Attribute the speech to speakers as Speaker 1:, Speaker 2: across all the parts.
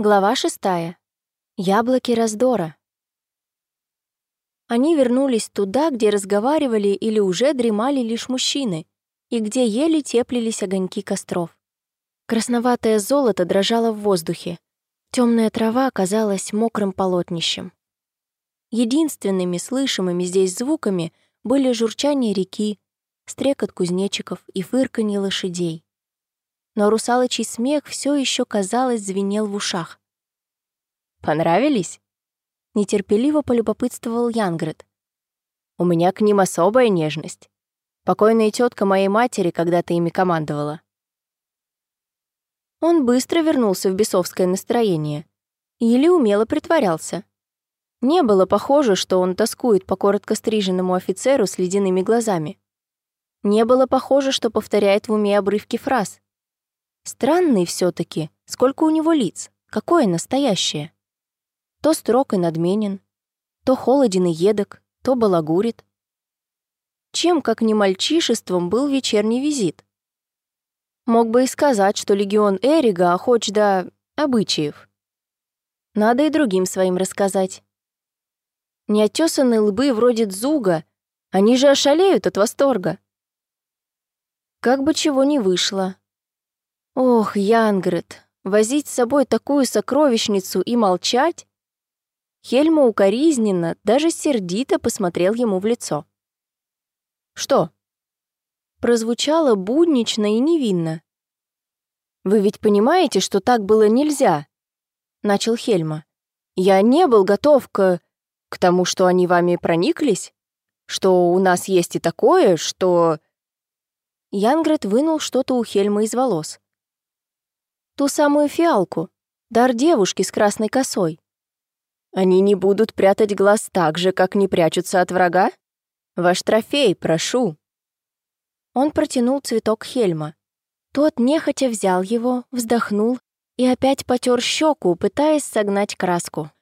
Speaker 1: Глава шестая. Яблоки раздора. Они вернулись туда, где разговаривали или уже дремали лишь мужчины, и где еле теплились огоньки костров. Красноватое золото дрожало в воздухе. Темная трава оказалась мокрым полотнищем. Единственными слышимыми здесь звуками были журчание реки, стрекот кузнечиков и фырканье лошадей но русалочий смех все еще, казалось, звенел в ушах.
Speaker 2: «Понравились?» — нетерпеливо полюбопытствовал Янгрет. «У меня к ним особая нежность. Покойная тетка моей матери когда-то ими командовала».
Speaker 1: Он быстро вернулся в бесовское настроение. Или умело притворялся. Не было похоже, что он тоскует по коротко стриженному офицеру с ледяными глазами. Не было похоже, что повторяет в уме обрывки фраз. Странный все таки сколько у него лиц, какое настоящее. То строг и надменен, то холоден и едок, то балагурит. Чем, как не мальчишеством, был вечерний визит? Мог бы и сказать, что легион Эрига охоч до обычаев. Надо и другим своим рассказать. Неотесанные лбы вроде Дзуга, они же ошалеют от восторга. Как бы чего ни вышло, Ох, Янгрет, возить с собой такую сокровищницу и молчать? Хельма укоризненно, даже сердито посмотрел ему в лицо. «Что?» Прозвучало буднично и невинно. «Вы ведь понимаете, что так было нельзя?» Начал Хельма. «Я не был готов к... к тому, что они вами прониклись? Что у нас есть и такое, что...» Янгрет вынул что-то у Хельма из волос. Ту самую фиалку, дар девушки с красной косой. Они не будут прятать глаз так же, как не прячутся от врага? Ваш трофей, прошу. Он протянул цветок Хельма. Тот нехотя взял его, вздохнул и опять потер щеку, пытаясь согнать краску.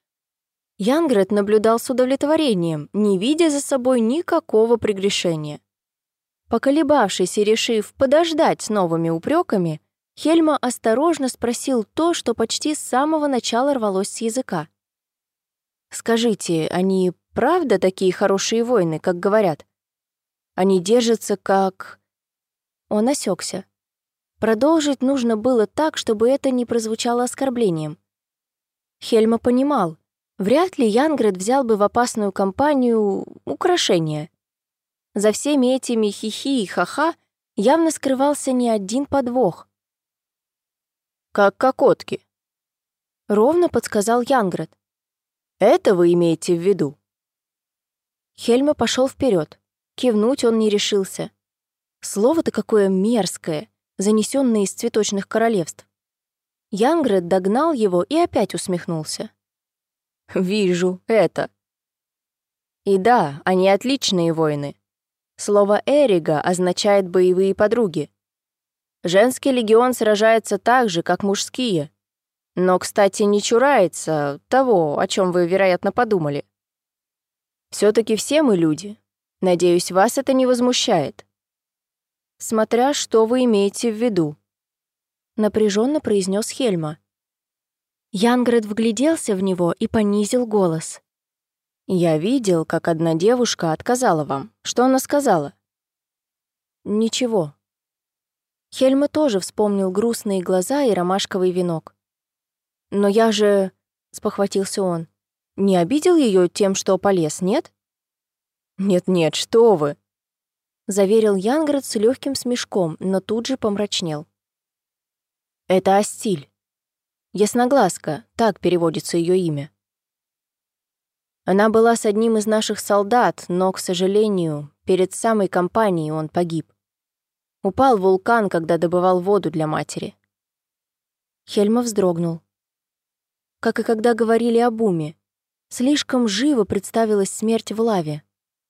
Speaker 1: Янгрет наблюдал с удовлетворением, не видя за собой никакого прегрешения. Поколебавшись и решив подождать с новыми упреками, Хельма осторожно спросил то, что почти с самого начала рвалось с языка. «Скажите, они правда такие хорошие воины, как говорят? Они держатся как...» Он осекся. Продолжить нужно было так, чтобы это не прозвучало оскорблением. Хельма понимал, вряд ли Янгрет взял бы в опасную компанию украшения. За всеми этими хихи и ха-ха явно скрывался не один подвох — как кокотки. Ровно подсказал Янград. Это вы имеете в виду? Хельма пошел вперед. Кивнуть он не решился. Слово-то какое мерзкое, занесенное из цветочных королевств. Янград догнал его и опять усмехнулся. «Вижу, это». И да, они отличные воины. Слово «эрига» означает «боевые подруги». Женский легион сражается так же, как мужские. Но, кстати, не чурается того, о чем вы, вероятно, подумали. все таки все мы люди. Надеюсь, вас это не возмущает. Смотря что вы имеете в виду. Напряженно произнес Хельма. Янград вгляделся в него и понизил голос. «Я видел, как одна девушка отказала вам. Что она сказала?» «Ничего», Хельма тоже вспомнил грустные глаза и ромашковый венок. «Но я же...» — спохватился он. «Не обидел ее тем, что полез, нет?» «Нет-нет, что вы!» — заверил Янград с легким смешком, но тут же помрачнел. «Это Астиль. Ясноглазка, так переводится ее имя. Она была с одним из наших солдат, но, к сожалению, перед самой кампанией он погиб. Упал вулкан, когда добывал воду для матери. Хельма вздрогнул. Как и когда говорили об уме. Слишком живо представилась смерть в лаве.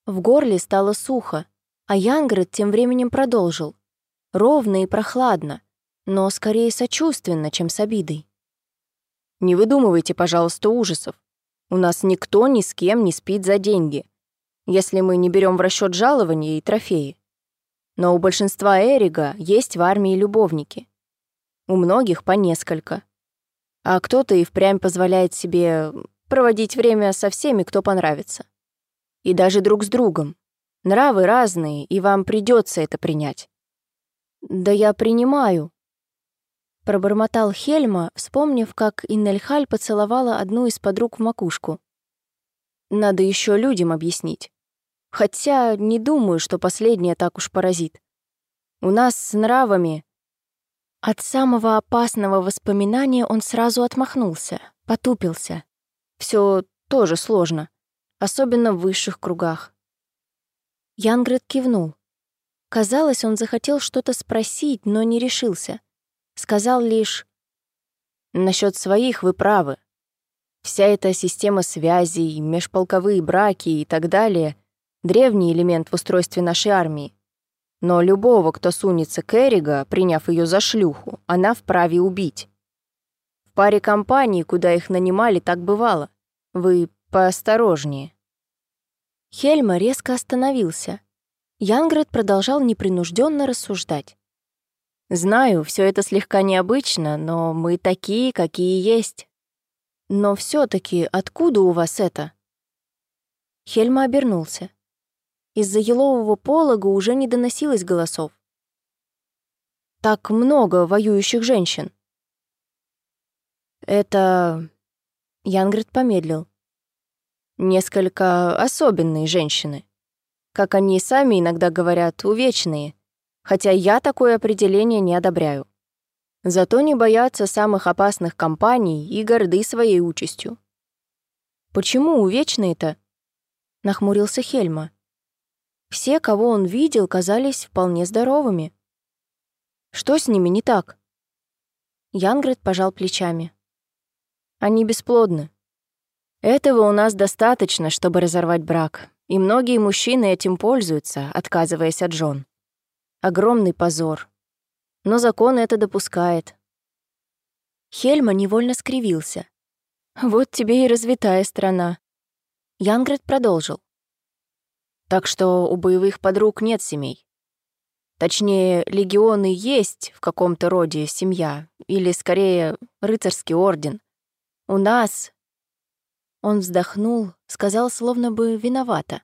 Speaker 1: В горле стало сухо, а Янград тем временем продолжил. Ровно и прохладно, но скорее сочувственно, чем с обидой. «Не выдумывайте, пожалуйста, ужасов. У нас никто ни с кем не спит за деньги, если мы не берем в расчет жалования и трофеи. Но у большинства Эрига есть в армии любовники. У многих по несколько.
Speaker 2: А кто-то и впрямь позволяет себе проводить время со всеми, кто понравится. И даже друг с другом. Нравы разные, и вам придется это принять. Да я принимаю. Пробормотал Хельма, вспомнив, как Иннельхаль поцеловала одну из подруг в макушку. Надо еще людям объяснить. Хотя не думаю, что последнее так уж поразит. У нас с нравами... От самого опасного воспоминания он сразу отмахнулся, потупился. Все тоже сложно, особенно в высших кругах. Янгрет кивнул. Казалось, он захотел что-то спросить, но не решился. Сказал лишь «Насчет своих вы правы. Вся эта система связей, межполковые браки и так далее — древний элемент в устройстве нашей армии. Но любого, кто сунется к Эрига, приняв ее за шлюху, она вправе убить. В паре компаний, куда их нанимали, так бывало. Вы поосторожнее. Хельма резко остановился. Янград продолжал непринужденно рассуждать. «Знаю, все это слегка необычно, но мы такие, какие есть. Но все таки откуда у вас это?» Хельма обернулся. Из-за елового полога уже не доносилось голосов. «Так много воюющих женщин». «Это...» Янгрид помедлил. «Несколько особенные женщины. Как они сами иногда говорят, увечные. Хотя я такое определение не одобряю. Зато не боятся самых опасных компаний и горды своей участью». «Почему увечные-то?» — нахмурился Хельма. Все, кого он видел, казались вполне здоровыми. Что с ними не так? Янгрет пожал плечами. Они бесплодны. Этого у нас достаточно, чтобы разорвать брак, и многие мужчины этим пользуются, отказываясь от жен. Огромный позор. Но закон это допускает. Хельма невольно скривился. Вот тебе и развитая страна. Янгрет продолжил. Так что у боевых подруг нет семей. Точнее, легионы есть в каком-то роде семья, или, скорее, рыцарский орден. У нас... Он вздохнул, сказал словно бы виновато.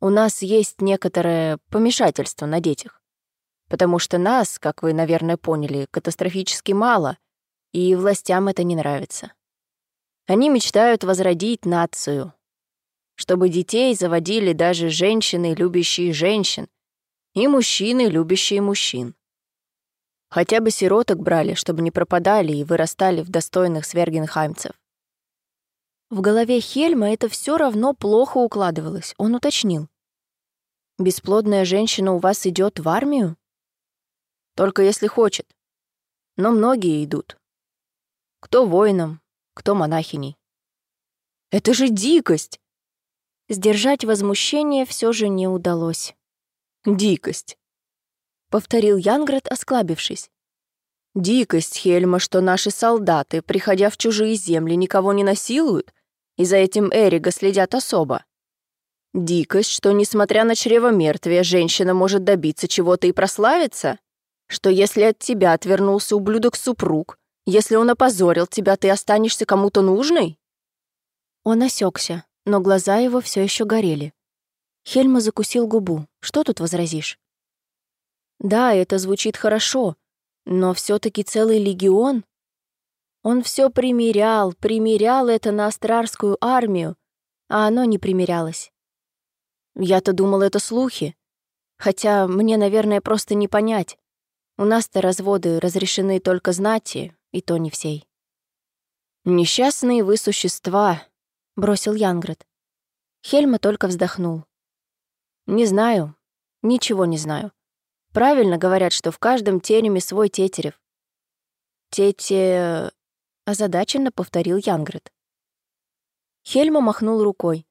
Speaker 2: У нас есть некоторое помешательство на детях. Потому что нас, как вы, наверное, поняли, катастрофически мало, и властям это не нравится. Они мечтают возродить нацию, чтобы детей заводили даже женщины, любящие женщин, и мужчины, любящие мужчин. Хотя бы сироток брали, чтобы не пропадали и вырастали в достойных свергенхаймцев. В голове Хельма это все равно плохо укладывалось, он уточнил. «Бесплодная женщина у вас идет в армию?» «Только если хочет. Но многие идут. Кто воином, кто монахиней». «Это же дикость!» Сдержать возмущение все же не удалось. «Дикость», — повторил Янград, осклабившись. «Дикость, Хельма, что наши солдаты, приходя в чужие земли, никого не насилуют, и за этим Эрига следят особо. Дикость, что, несмотря на чревомертвие, женщина может добиться чего-то и прославиться, что если от тебя отвернулся ублюдок-супруг, если он опозорил тебя, ты останешься кому-то нужной?» Он осекся но глаза его все еще горели. Хельма закусил губу. Что тут возразишь? Да, это звучит хорошо, но все таки целый легион. Он все примерял, примерял это на астрарскую армию, а оно не примерялось. Я-то думал, это слухи. Хотя мне, наверное, просто не понять. У нас-то разводы разрешены только знати, и то не всей. Несчастные вы существа, — бросил Янград. Хельма только вздохнул. «Не знаю. Ничего не знаю. Правильно говорят, что в каждом тереме свой тетерев». «Тете...» — озадаченно повторил Янград. Хельма махнул рукой.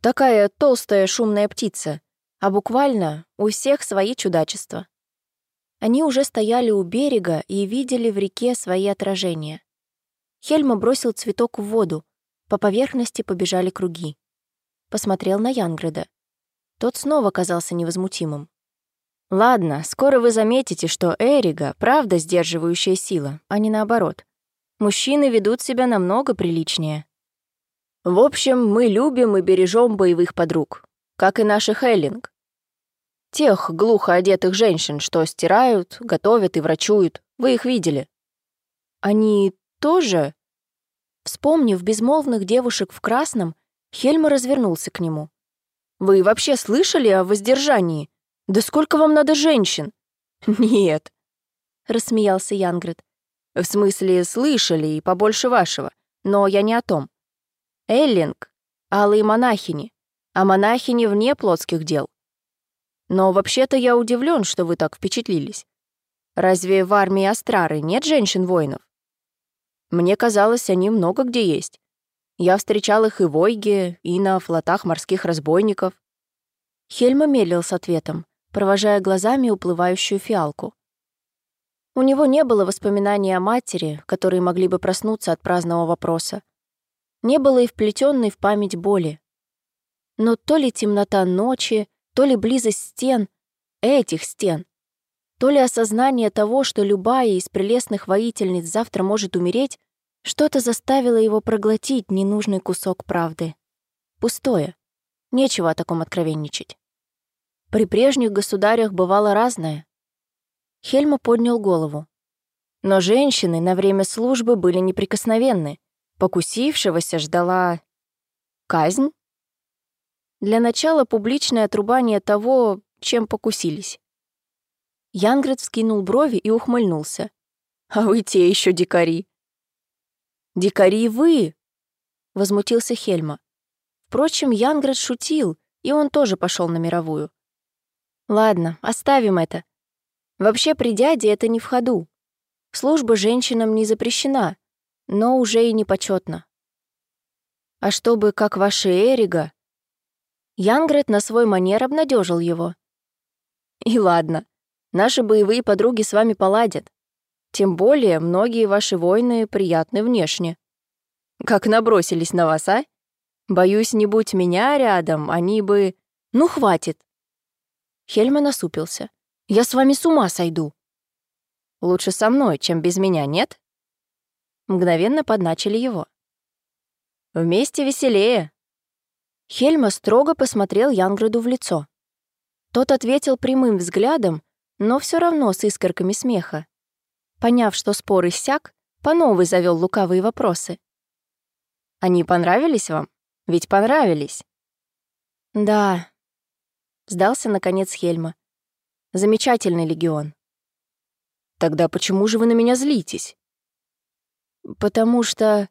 Speaker 2: «Такая толстая шумная птица, а буквально у всех свои чудачества». Они уже стояли у берега и видели в реке свои отражения. Хельма бросил цветок в воду, по поверхности побежали круги. Посмотрел на Янграда. Тот снова казался невозмутимым. «Ладно, скоро вы заметите, что Эрига — правда сдерживающая сила, а не наоборот.
Speaker 1: Мужчины ведут себя намного приличнее. В общем, мы любим и бережем боевых подруг, как и наших Эллинг. Тех глухо одетых женщин, что стирают, готовят и врачуют. Вы их видели. Они тоже? Вспомнив безмолвных девушек в красном, Хельма развернулся к нему. «Вы вообще слышали о воздержании? Да сколько вам надо женщин?» «Нет», — рассмеялся Янгрид. «В смысле, слышали и побольше вашего, но я не о том. Эллинг, алые монахини, а монахини вне плотских дел. Но вообще-то я удивлен, что вы так впечатлились. Разве в армии Астрары нет женщин-воинов? Мне казалось, они много где есть. Я встречал их и в Ойге, и на флотах морских разбойников. Хельма медлил с ответом, провожая глазами уплывающую фиалку. У него не было воспоминаний о матери, которые могли бы проснуться от праздного вопроса не было и вплетенной в память боли. Но то ли темнота ночи, то ли близость стен, этих стен, то ли осознание того, что любая из прелестных воительниц завтра может умереть, что-то заставило его проглотить ненужный кусок правды. Пустое. Нечего о таком откровенничать. При прежних государях бывало разное. Хельма поднял голову. Но женщины на время службы были неприкосновенны, Покусившегося ждала казнь? Для начала публичное отрубание того, чем покусились. Янгрет вскинул брови и ухмыльнулся. «А вы те еще дикари!» «Дикари вы!» — возмутился Хельма. Впрочем, Янгрет шутил, и он тоже пошел на мировую. «Ладно, оставим это. Вообще при дяде это не в ходу. Служба женщинам не запрещена, но уже и непочетно. А чтобы, как ваши Эрига... Янгрет на свой манер обнадежил его. И ладно, наши боевые подруги с вами поладят. Тем более, многие ваши воины приятны внешне. Как набросились на вас, а? Боюсь, не будь меня рядом, они бы... Ну, хватит. Хельма насупился. Я с вами с ума сойду. Лучше со мной, чем без меня, нет? мгновенно подначили его. «Вместе веселее!» Хельма строго посмотрел Янграду в лицо. Тот ответил прямым взглядом, но все равно с искорками смеха. Поняв, что спор иссяк, по новой завел лукавые вопросы. «Они понравились вам? Ведь понравились!» «Да», — сдался, наконец, Хельма. «Замечательный легион». «Тогда почему же вы на меня злитесь?» «Потому что...»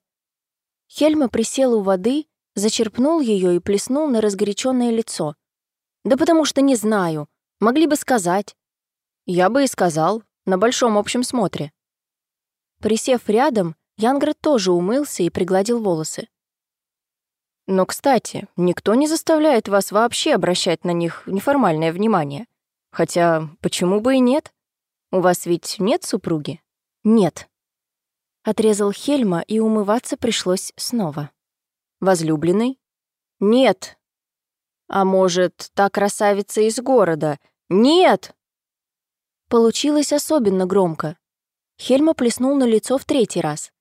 Speaker 1: Хельма присел у воды, зачерпнул ее и плеснул на разгоряченное лицо. «Да потому что не знаю. Могли бы сказать». «Я бы и сказал, на большом общем смотре». Присев рядом, Янград тоже умылся и пригладил волосы. «Но, кстати, никто не заставляет вас вообще обращать на них неформальное внимание. Хотя, почему бы и нет? У вас ведь нет супруги?» «Нет», Отрезал Хельма, и умываться пришлось снова. «Возлюбленный?» «Нет!» «А может, та красавица из города?» «Нет!» Получилось особенно громко. Хельма плеснул на лицо в третий раз.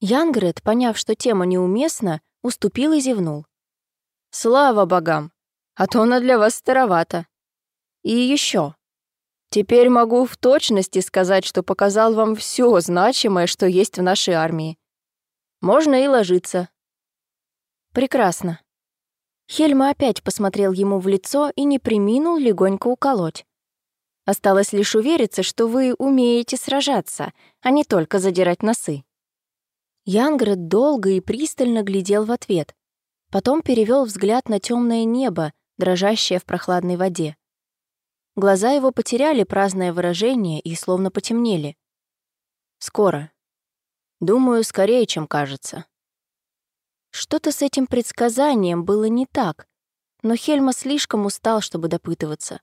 Speaker 1: Янгрет, поняв, что тема неуместна, уступил и зевнул. «Слава богам! А то она для вас старовата. И еще. Теперь могу в точности сказать, что показал вам все значимое, что есть в нашей армии. Можно и ложиться. Прекрасно. Хельма опять посмотрел ему в лицо и не приминул легонько уколоть. Осталось лишь увериться, что вы умеете сражаться, а не только задирать носы. Янград долго и пристально глядел в ответ. Потом перевел взгляд на темное небо, дрожащее в прохладной воде. Глаза его потеряли праздное выражение и словно потемнели. «Скоро. Думаю, скорее, чем кажется». Что-то с этим предсказанием было не так, но Хельма слишком устал, чтобы допытываться.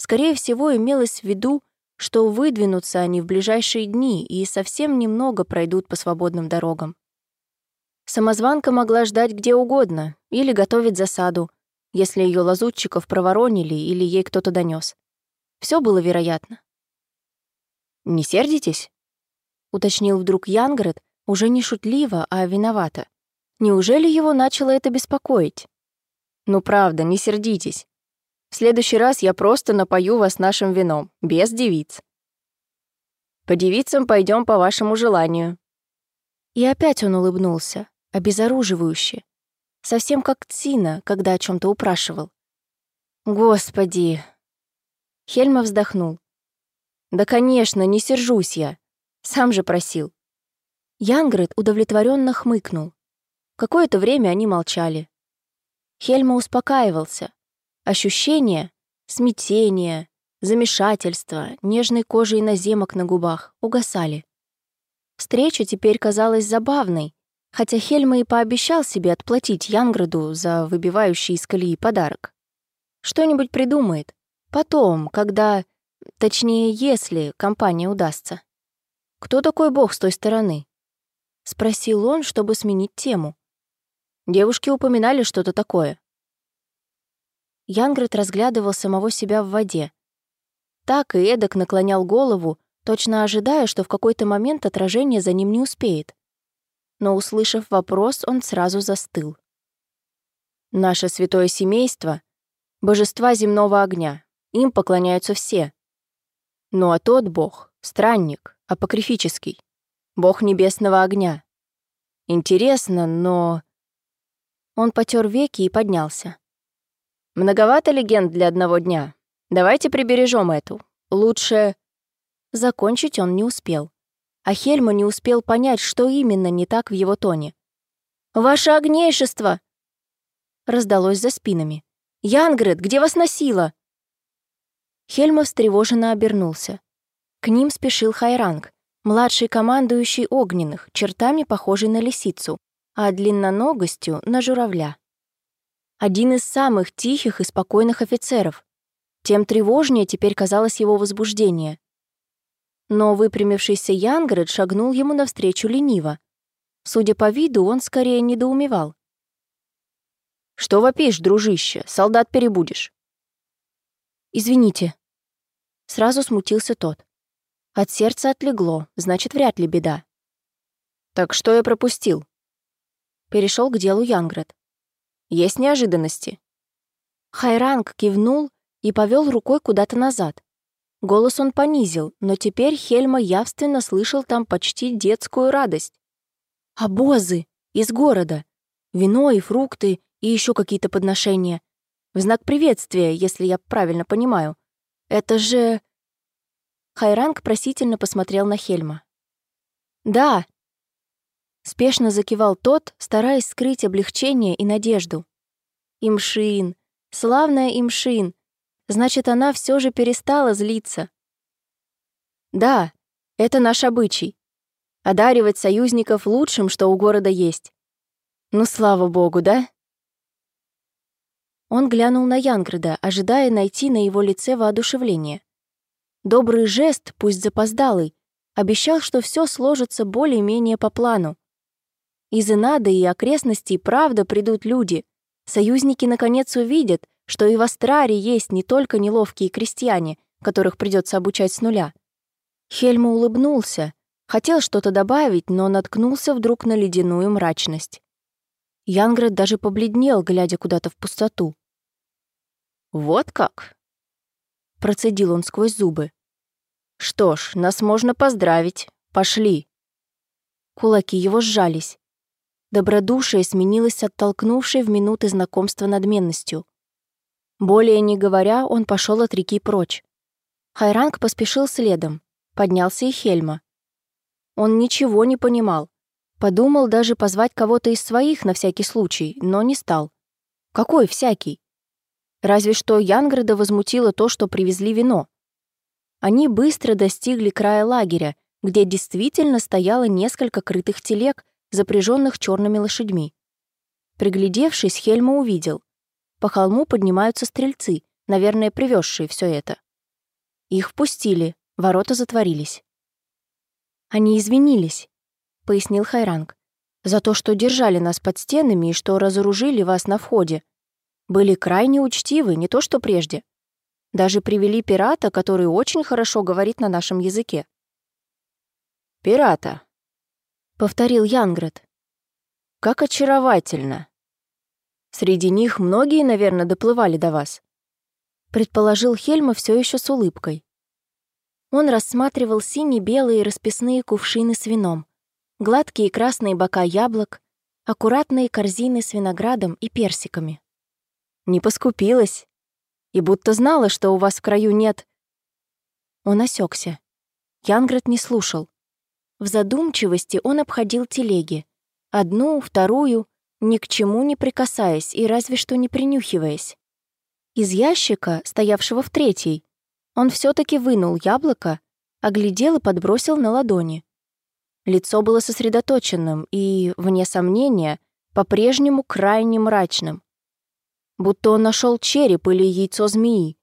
Speaker 1: Скорее всего, имелось в виду, что выдвинутся они в ближайшие дни и совсем немного пройдут по свободным дорогам. Самозванка могла ждать где угодно или готовить засаду, если ее лазутчиков проворонили или ей кто-то донес. Все было вероятно. «Не сердитесь?» — уточнил вдруг Янгрет, уже не шутливо, а виновато. Неужели его начало это беспокоить? «Ну правда, не сердитесь. В следующий раз я просто напою вас нашим вином, без девиц. По девицам пойдем по вашему желанию». И опять он улыбнулся, обезоруживающе, совсем как Цина, когда о чем то упрашивал. «Господи!» Хельма вздохнул. «Да, конечно, не сержусь я. Сам же просил». Янгрет удовлетворенно хмыкнул. Какое-то время они молчали. Хельма успокаивался. Ощущения, смятения, замешательства, нежной кожи и наземок на губах угасали. Встреча теперь казалась забавной, хотя Хельма и пообещал себе отплатить Янграду за выбивающий из колеи подарок. Что-нибудь придумает. Потом, когда... Точнее, если компания удастся. «Кто такой бог с той стороны?» — спросил он, чтобы сменить тему. Девушки упоминали что-то такое. Янгрет разглядывал самого себя в воде. Так и эдак наклонял голову, точно ожидая, что в какой-то момент отражение за ним не успеет. Но, услышав вопрос, он сразу застыл. «Наше святое семейство — божества земного огня. Им поклоняются все. Ну а тот бог — странник, апокрифический, бог небесного огня. Интересно, но...» Он потер веки и поднялся. «Многовато легенд для одного дня. Давайте прибережем эту. Лучше...» Закончить он не успел. А Хельма не успел понять, что именно не так в его тоне. «Ваше огнейшество!» Раздалось за спинами. «Янгрет, где вас носило?» Хельма встревоженно обернулся. К ним спешил Хайранг, младший командующий огненных, чертами похожий на лисицу, а длинноногостью — на журавля. Один из самых тихих и спокойных офицеров. Тем тревожнее теперь казалось его возбуждение. Но выпрямившийся Янгрид шагнул ему навстречу лениво. Судя по виду, он скорее недоумевал. «Что вопишь, дружище? Солдат перебудешь». «Извините». Сразу смутился тот. От сердца отлегло, значит, вряд ли беда. «Так что я пропустил?» Перешел к делу Янград. «Есть неожиданности». Хайранг кивнул и повел рукой куда-то назад. Голос он понизил, но теперь Хельма явственно слышал там почти детскую радость. «Обозы! Из города! Вино и фрукты, и еще какие-то подношения. В знак приветствия, если я правильно понимаю. Это же...» Хайранг просительно посмотрел на Хельма. «Да, Спешно закивал тот, стараясь скрыть облегчение и надежду. Имшин, славная Имшин. Значит, она все же перестала злиться. Да, это наш обычай. Одаривать союзников лучшим, что у города есть. Ну, слава богу, да? Он глянул на Янграда, ожидая найти на его лице воодушевление. Добрый жест, пусть запоздалый, обещал, что все сложится более-менее по плану. Из Инады и окрестностей правда придут люди. Союзники наконец увидят, что и в Астраре есть не только неловкие крестьяне, которых придется обучать с нуля. Хельма улыбнулся, хотел что-то добавить, но наткнулся вдруг на ледяную мрачность. Янград даже побледнел, глядя куда-то в пустоту. «Вот как?» — процедил он сквозь зубы. «Что ж, нас можно поздравить. Пошли». Кулаки его сжались. Добродушие сменилось оттолкнувшей в минуты знакомства надменностью. Более не говоря, он пошел от реки прочь. Хайранг поспешил следом. Поднялся и Хельма. Он ничего не понимал. Подумал даже позвать кого-то из своих на всякий случай, но не стал. Какой всякий? Разве что Янграда возмутило то, что привезли вино. Они быстро достигли края лагеря, где действительно стояло несколько крытых телег запряженных черными лошадьми. Приглядевшись, Хельма увидел. По холму поднимаются стрельцы, наверное, привезшие все это. Их впустили, ворота затворились. «Они извинились», — пояснил Хайранг, «за то, что держали нас под стенами и что разоружили вас на входе. Были крайне учтивы, не то что прежде. Даже привели пирата, который очень хорошо говорит на нашем языке.
Speaker 2: «Пирата», — повторил Янград. «Как очаровательно. Среди них многие, наверное, доплывали до вас», — предположил Хельма все еще с улыбкой. Он рассматривал сине-белые расписные кувшины с вином, гладкие красные бока яблок, аккуратные корзины с виноградом и персиками. Не поскупилась. И будто знала, что у вас в краю нет... Он осекся. Янград не слушал. В задумчивости он обходил телеги. Одну, вторую, ни к чему не прикасаясь и разве что не принюхиваясь. Из ящика, стоявшего в третьей, он все таки вынул яблоко, оглядел и подбросил на ладони. Лицо было сосредоточенным и, вне сомнения, по-прежнему крайне мрачным. Будто он нашел череп или яйцо змеи.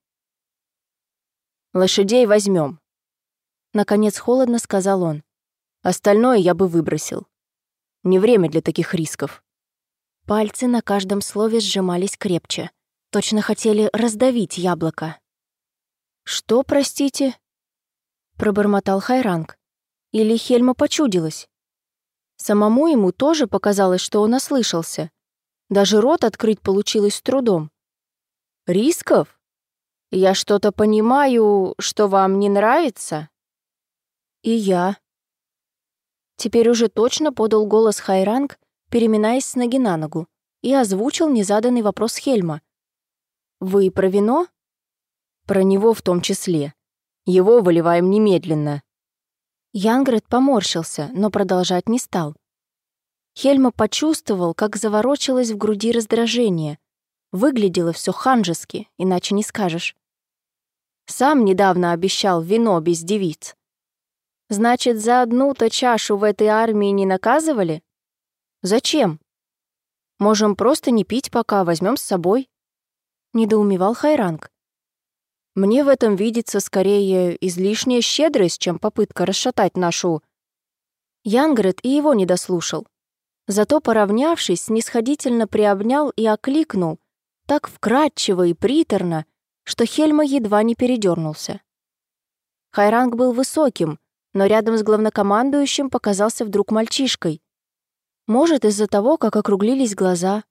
Speaker 2: «Лошадей возьмем. Наконец холодно сказал он. «Остальное я бы выбросил. Не время для таких рисков». Пальцы на каждом слове сжимались крепче. Точно хотели раздавить яблоко. «Что, простите?» Пробормотал Хайранг. Или Хельма почудилась? Самому ему тоже показалось, что он ослышался. Даже рот открыть получилось с трудом. «Рисков? Я что-то понимаю, что вам не нравится?» «И я». Теперь уже точно подал голос Хайранг, переминаясь с ноги на ногу, и озвучил незаданный вопрос Хельма. «Вы про вино?» Про него в том числе. Его выливаем немедленно. Янгрет поморщился, но продолжать не стал. Хельма почувствовал, как заворочилось в груди раздражение. Выглядело все ханжески, иначе не скажешь. Сам недавно обещал вино без девиц. Значит, за одну-то чашу в этой армии не наказывали? Зачем? Можем просто не пить пока, возьмем с собой. Недоумевал Хайранг. Мне в этом видится скорее излишняя щедрость, чем попытка расшатать нашу... Янгрет и его не дослушал. Зато, поравнявшись, снисходительно приобнял и окликнул, так вкрадчиво и приторно, что Хельма едва не передернулся. Хайранг был высоким, но рядом с главнокомандующим показался вдруг мальчишкой. Может, из-за того, как округлились глаза,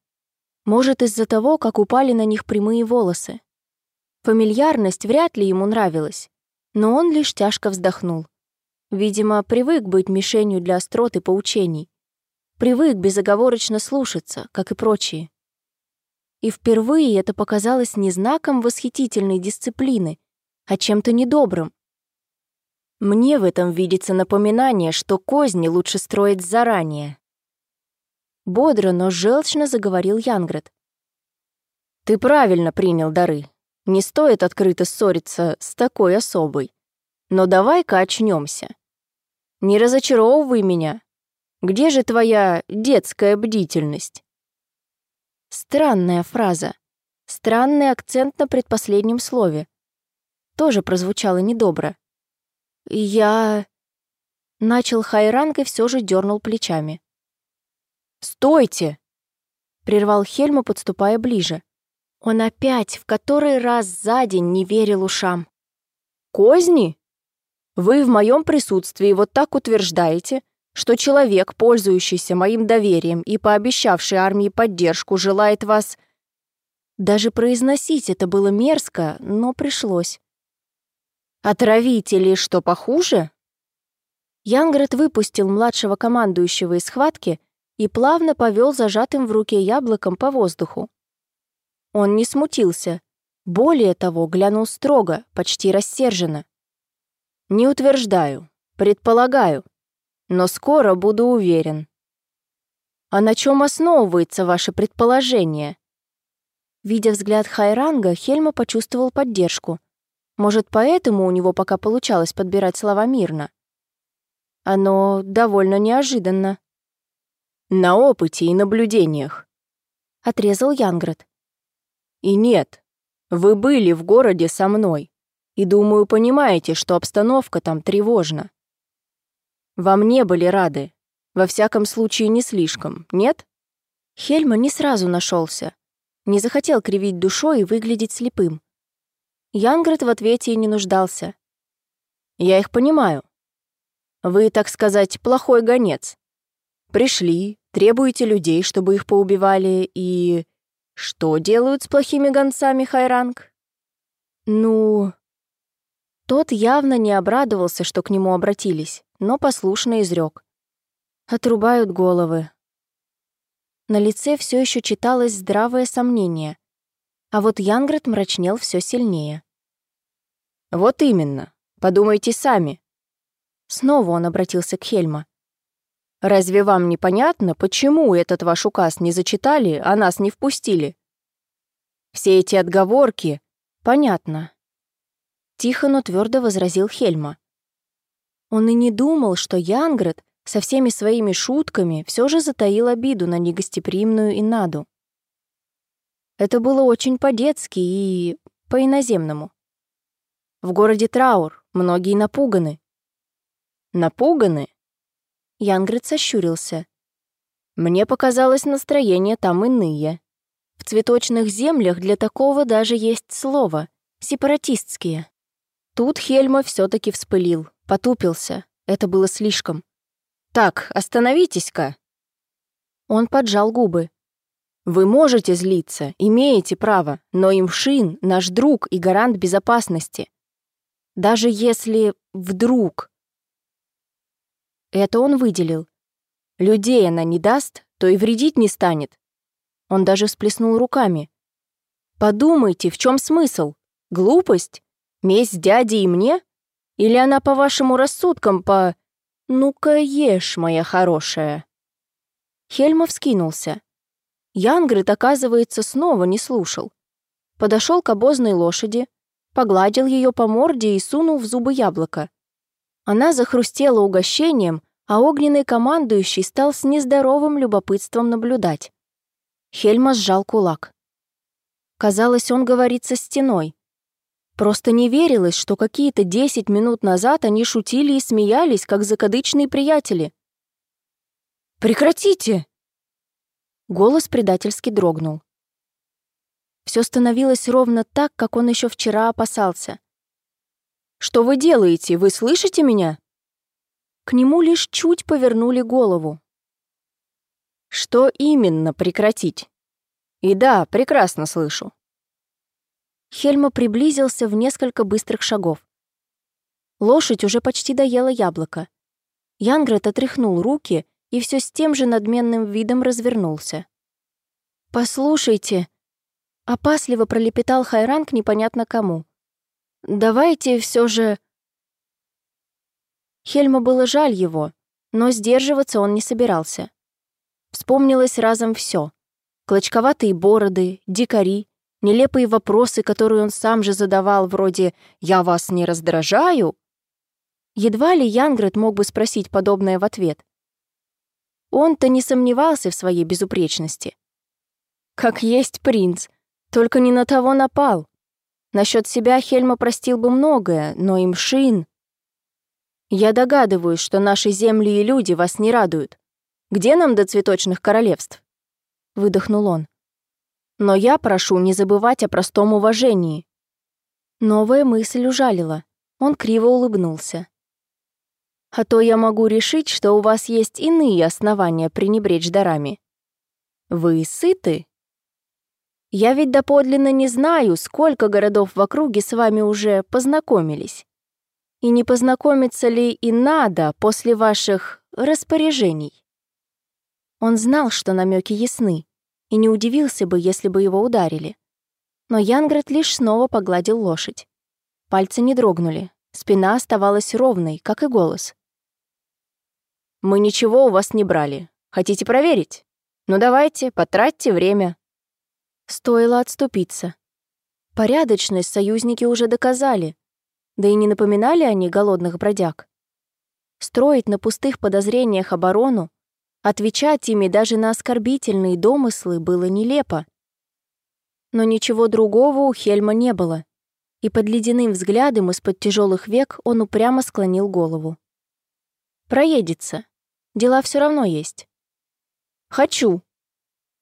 Speaker 2: может, из-за того, как упали на них прямые волосы. Фамильярность вряд ли ему нравилась, но он лишь тяжко вздохнул. Видимо, привык быть мишенью для острот и поучений. Привык безоговорочно слушаться, как и прочие. И впервые это показалось не знаком восхитительной дисциплины, а чем-то недобрым. Мне в этом видится напоминание, что козни лучше строить заранее. Бодро, но желчно заговорил Янград. «Ты правильно принял дары. Не стоит открыто ссориться с такой особой. Но давай-ка очнемся. Не разочаровывай меня. Где же твоя детская бдительность? Странная фраза. Странный акцент на предпоследнем слове. Тоже прозвучало недобро. Я... Начал Хайранг и все же дернул плечами. «Стойте!» — прервал Хельма, подступая ближе. Он опять в который раз за день не верил ушам. «Козни? Вы в моем присутствии вот так утверждаете, что человек, пользующийся моим доверием и пообещавший армии поддержку, желает вас...» Даже произносить это было мерзко, но пришлось. «Отравить или что похуже?» Янгрет выпустил младшего командующего из схватки и плавно повел зажатым в руке яблоком по воздуху. Он не смутился. Более того, глянул строго, почти рассерженно. «Не утверждаю, предполагаю, но скоро буду уверен». «А на чем основывается ваше предположение?» Видя взгляд Хайранга, Хельма почувствовал поддержку. Может, поэтому у него пока получалось подбирать слова мирно. Оно довольно неожиданно. «На опыте и наблюдениях», — отрезал Янград. И нет, вы были в городе со мной, и, думаю, понимаете, что обстановка там тревожна. Вам не были рады, во всяком случае не слишком, нет? Хельма не сразу нашелся, не захотел кривить душой и выглядеть слепым. Янгрет в ответе и не нуждался. «Я их понимаю», Вы, так сказать, плохой гонец. Пришли, требуете людей, чтобы их поубивали, и... Что делают с плохими гонцами, Хайранг?
Speaker 1: Ну... Тот явно не обрадовался, что к нему обратились, но послушно изрек. Отрубают головы. На лице все еще читалось здравое сомнение, а вот Янгрет мрачнел все сильнее.
Speaker 2: «Вот именно. Подумайте сами».
Speaker 1: Снова он обратился к Хельма.
Speaker 2: «Разве вам непонятно, почему этот ваш указ не зачитали, а нас не впустили? Все эти отговорки...»
Speaker 1: «Понятно». Тихо, но твердо возразил Хельма. Он и не думал, что Янгрет со всеми своими шутками все же затаил обиду на негостеприимную Инаду. Это было очень по-детски и по-иноземному. В городе траур, многие напуганы.
Speaker 2: Напуганы?
Speaker 1: Янгрид сощурился.
Speaker 2: Мне показалось, настроение там иные.
Speaker 1: В цветочных землях для такого даже есть слово — сепаратистские. Тут Хельма все таки вспылил, потупился. Это было слишком.
Speaker 2: «Так, остановитесь-ка!»
Speaker 1: Он поджал губы.
Speaker 2: «Вы можете злиться, имеете право, но Имшин — наш друг и гарант безопасности. Даже если вдруг...
Speaker 1: Это он выделил.
Speaker 2: Людей она не даст, то и вредить не станет.
Speaker 1: Он даже всплеснул руками.
Speaker 2: Подумайте, в чем смысл? Глупость? Месть дяде и мне? Или она по вашему рассудкам по... Ну-ка ешь, моя хорошая.
Speaker 1: Хельма вскинулся. Янгрид, оказывается, снова не слушал. Подошел к обозной лошади, погладил ее по морде и сунул в зубы яблоко. Она захрустела угощением, а огненный командующий стал с нездоровым любопытством наблюдать. Хельма сжал кулак. Казалось, он говорит со стеной. Просто не верилось, что какие-то десять минут назад они шутили и смеялись, как закадычные приятели.
Speaker 2: «Прекратите!»
Speaker 1: Голос предательски дрогнул. Все становилось ровно так, как он еще вчера опасался.
Speaker 2: «Что вы делаете? Вы слышите меня?»
Speaker 1: К нему лишь чуть повернули голову.
Speaker 2: «Что именно прекратить?» «И да, прекрасно слышу».
Speaker 1: Хельма приблизился в несколько быстрых шагов. Лошадь уже почти доела яблоко. Янгрет отряхнул руки и все с тем же надменным видом развернулся. «Послушайте», Опасливо пролепетал Хайранг непонятно кому. «Давайте все же...» Хельма было жаль его, но сдерживаться он не собирался. Вспомнилось разом все: Клочковатые бороды, дикари, нелепые вопросы, которые он сам же задавал, вроде «Я вас не раздражаю?» Едва ли Янгрет мог бы спросить подобное в ответ. Он-то не сомневался в своей безупречности. Как есть принц, только не на того напал. Насчет себя Хельма простил бы многое, но им Шин... Я догадываюсь, что наши земли и люди вас не радуют. Где нам до цветочных королевств? Выдохнул он. Но я прошу не забывать о простом уважении. Новая мысль ужалила. Он криво улыбнулся. А то я могу решить, что у вас есть иные основания пренебречь дарами. Вы сыты? Я ведь доподлинно не знаю, сколько городов в округе с вами уже познакомились. И не познакомиться ли и надо после ваших распоряжений? Он знал, что намеки ясны, и не удивился бы, если бы его ударили. Но Янгрет лишь снова погладил лошадь. Пальцы не дрогнули, спина оставалась ровной, как и голос.
Speaker 2: «Мы ничего у вас не брали. Хотите проверить? Ну давайте, потратьте время.
Speaker 1: Стоило отступиться. Порядочность союзники уже доказали. Да и не напоминали они голодных бродяг. Строить на пустых подозрениях оборону, отвечать ими даже на оскорбительные домыслы было нелепо. Но ничего другого у Хельма не было, и под ледяным взглядом из-под тяжелых век он упрямо склонил голову. «Проедется. Дела все равно есть».
Speaker 2: «Хочу.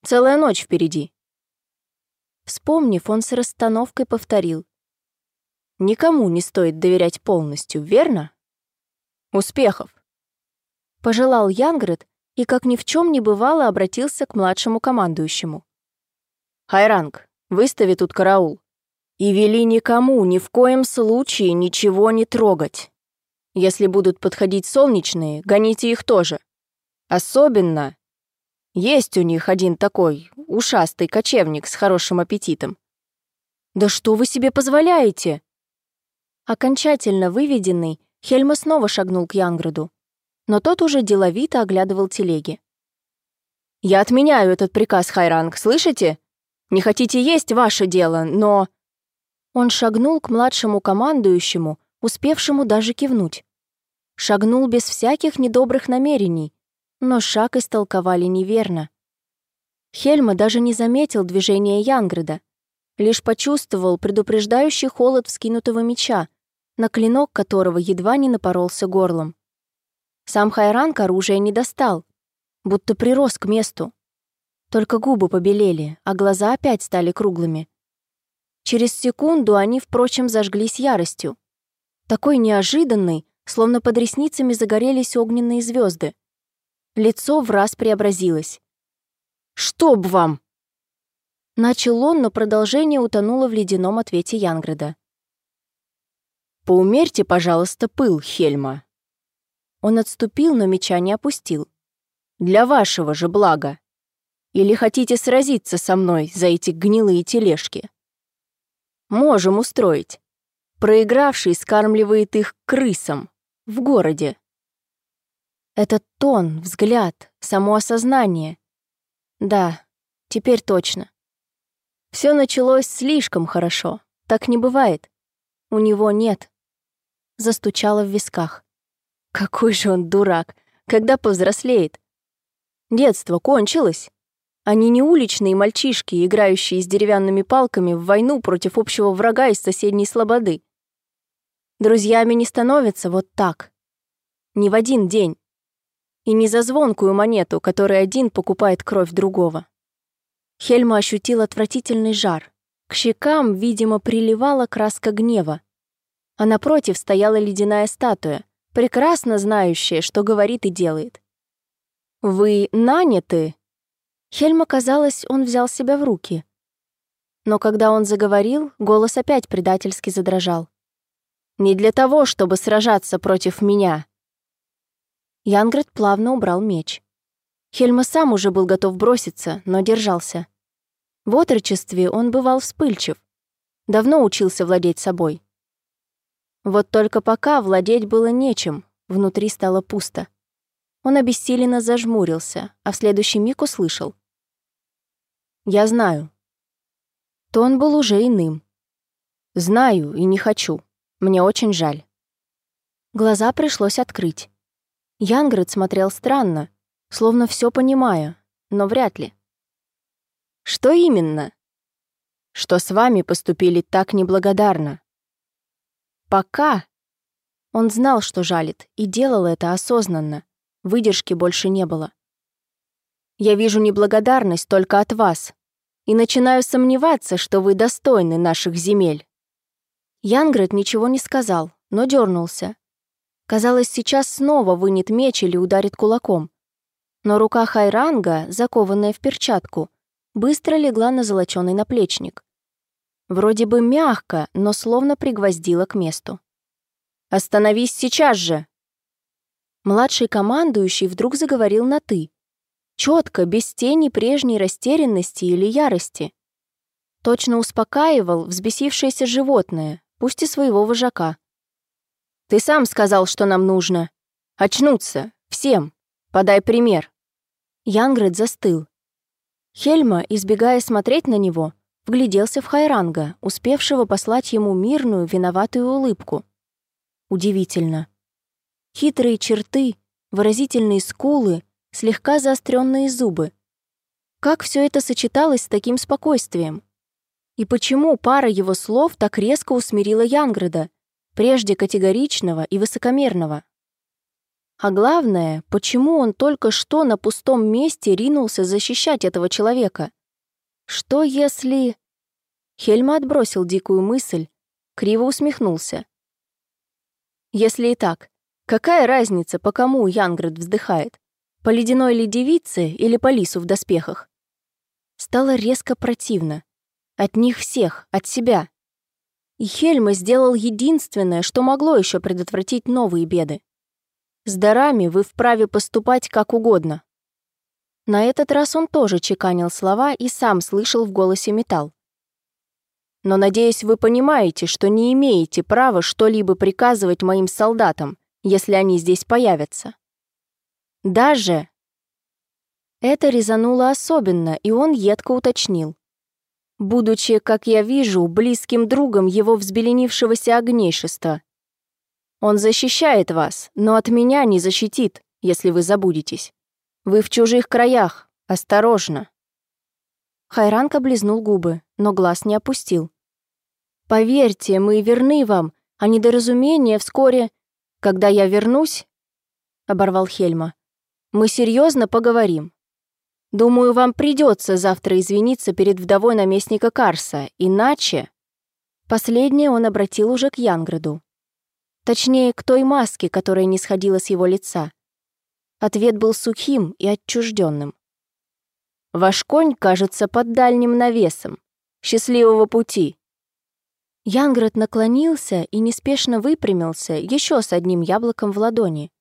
Speaker 2: Целая ночь впереди».
Speaker 1: Вспомнив, он с расстановкой повторил.
Speaker 2: «Никому не стоит доверять полностью, верно?» «Успехов!»
Speaker 1: Пожелал Янгрет и, как ни в чем не бывало, обратился к младшему командующему.
Speaker 2: «Хайранг, выстави тут караул. И вели никому ни в коем случае ничего не трогать. Если будут подходить солнечные, гоните их тоже. Особенно есть у них один такой ушастый кочевник с хорошим аппетитом.
Speaker 1: «Да что вы себе позволяете?» Окончательно выведенный, Хельма снова шагнул к Янграду, но тот уже деловито оглядывал телеги.
Speaker 2: «Я отменяю этот приказ, Хайранг, слышите? Не хотите есть — ваше дело, но...»
Speaker 1: Он шагнул к младшему командующему, успевшему даже кивнуть. Шагнул без всяких недобрых намерений, но шаг истолковали неверно. Хельма даже не заметил движения Янграда, лишь почувствовал предупреждающий холод вскинутого меча, на клинок которого едва не напоролся горлом. Сам Хайранг оружие не достал, будто прирос к месту. Только губы побелели, а глаза опять стали круглыми. Через секунду они, впрочем, зажглись яростью. Такой неожиданной, словно под ресницами загорелись огненные звезды. Лицо в раз преобразилось.
Speaker 2: «Чтоб вам!»
Speaker 1: Начал он, но продолжение утонуло в ледяном ответе Янграда.
Speaker 2: «Поумерьте, пожалуйста, пыл, Хельма».
Speaker 1: Он отступил, но меча не опустил.
Speaker 2: «Для вашего же блага. Или хотите сразиться со мной за эти гнилые тележки? Можем устроить. Проигравший скармливает их крысам в городе.
Speaker 1: Этот тон, взгляд, само осознание. Да, теперь точно. Все началось слишком хорошо. Так не бывает. У него нет. Застучало в висках. Какой же он дурак, когда повзрослеет. Детство кончилось. Они не уличные мальчишки, играющие с деревянными палками в войну против общего врага из соседней слободы. Друзьями не становятся вот так. Не в один день. И не за звонкую монету, которой один покупает кровь другого. Хельма ощутил отвратительный жар. К щекам, видимо, приливала краска гнева. А напротив стояла ледяная статуя, прекрасно знающая, что говорит и делает. «Вы наняты?» Хельма казалось, он взял себя в руки. Но когда он заговорил, голос опять предательски задрожал. «Не для того, чтобы сражаться против меня. Янград плавно убрал меч. Хельма сам уже был готов броситься, но держался. В отрочестве он бывал вспыльчив. Давно учился владеть собой. Вот только пока владеть было нечем, внутри стало пусто. Он обессиленно зажмурился, а в следующий миг услышал. «Я знаю». Тон был уже иным. «Знаю и не хочу. Мне очень жаль». Глаза пришлось открыть. Янград смотрел странно, словно все понимая, но вряд ли. «Что именно?» «Что с вами поступили так неблагодарно?» «Пока...» Он знал, что жалит, и делал это осознанно. Выдержки больше не было. «Я вижу неблагодарность только от вас, и начинаю сомневаться, что вы достойны наших земель». Янград ничего не сказал, но дернулся, Казалось, сейчас снова вынет меч или ударит кулаком. Но рука Хайранга, закованная в перчатку, быстро легла на золочёный наплечник. Вроде бы мягко, но словно пригвоздила к месту. «Остановись сейчас же!» Младший командующий вдруг заговорил на «ты». Четко, без тени прежней растерянности или ярости. Точно успокаивал взбесившееся животное, пусть и своего вожака. Ты сам сказал, что нам нужно. Очнуться. Всем. Подай пример». Янгрид застыл. Хельма, избегая смотреть на него, вгляделся в Хайранга, успевшего послать ему мирную, виноватую улыбку. Удивительно. Хитрые черты, выразительные скулы, слегка заостренные зубы. Как все это сочеталось с таким спокойствием? И почему пара его слов так резко усмирила Янграда, прежде категоричного и высокомерного. А главное, почему он только что на пустом месте ринулся защищать этого человека? Что если... Хельма отбросил дикую мысль, криво усмехнулся. Если и так, Какая разница, по кому Янград вздыхает? По ледяной ли девице или по лису в доспехах? Стало резко противно. От них всех, от себя. И Хельма сделал единственное, что могло еще предотвратить новые беды. С дарами вы вправе поступать как угодно. На этот раз он тоже чеканил слова и сам слышал в голосе металл. Но, надеюсь, вы понимаете, что не имеете права что-либо приказывать моим солдатам, если они здесь появятся. Даже... Это резануло особенно, и он едко уточнил. Будучи, как я вижу, близким другом его взбеленившегося огнейшества. Он защищает вас, но от меня не защитит, если вы забудетесь. Вы в чужих краях, осторожно. Хайранка облизнул губы, но глаз не опустил. «Поверьте, мы верны вам, а недоразумение вскоре...» «Когда я вернусь», — оборвал Хельма, — «мы серьезно поговорим. Думаю, вам придется завтра извиниться перед вдовой наместника Карса, иначе...» Последнее он обратил уже к Янграду. Точнее, к той маске, которая не сходила с его лица. Ответ был сухим и отчужденным. «Ваш конь кажется под дальним навесом. Счастливого пути!» Янград наклонился и неспешно выпрямился еще с одним яблоком в ладони.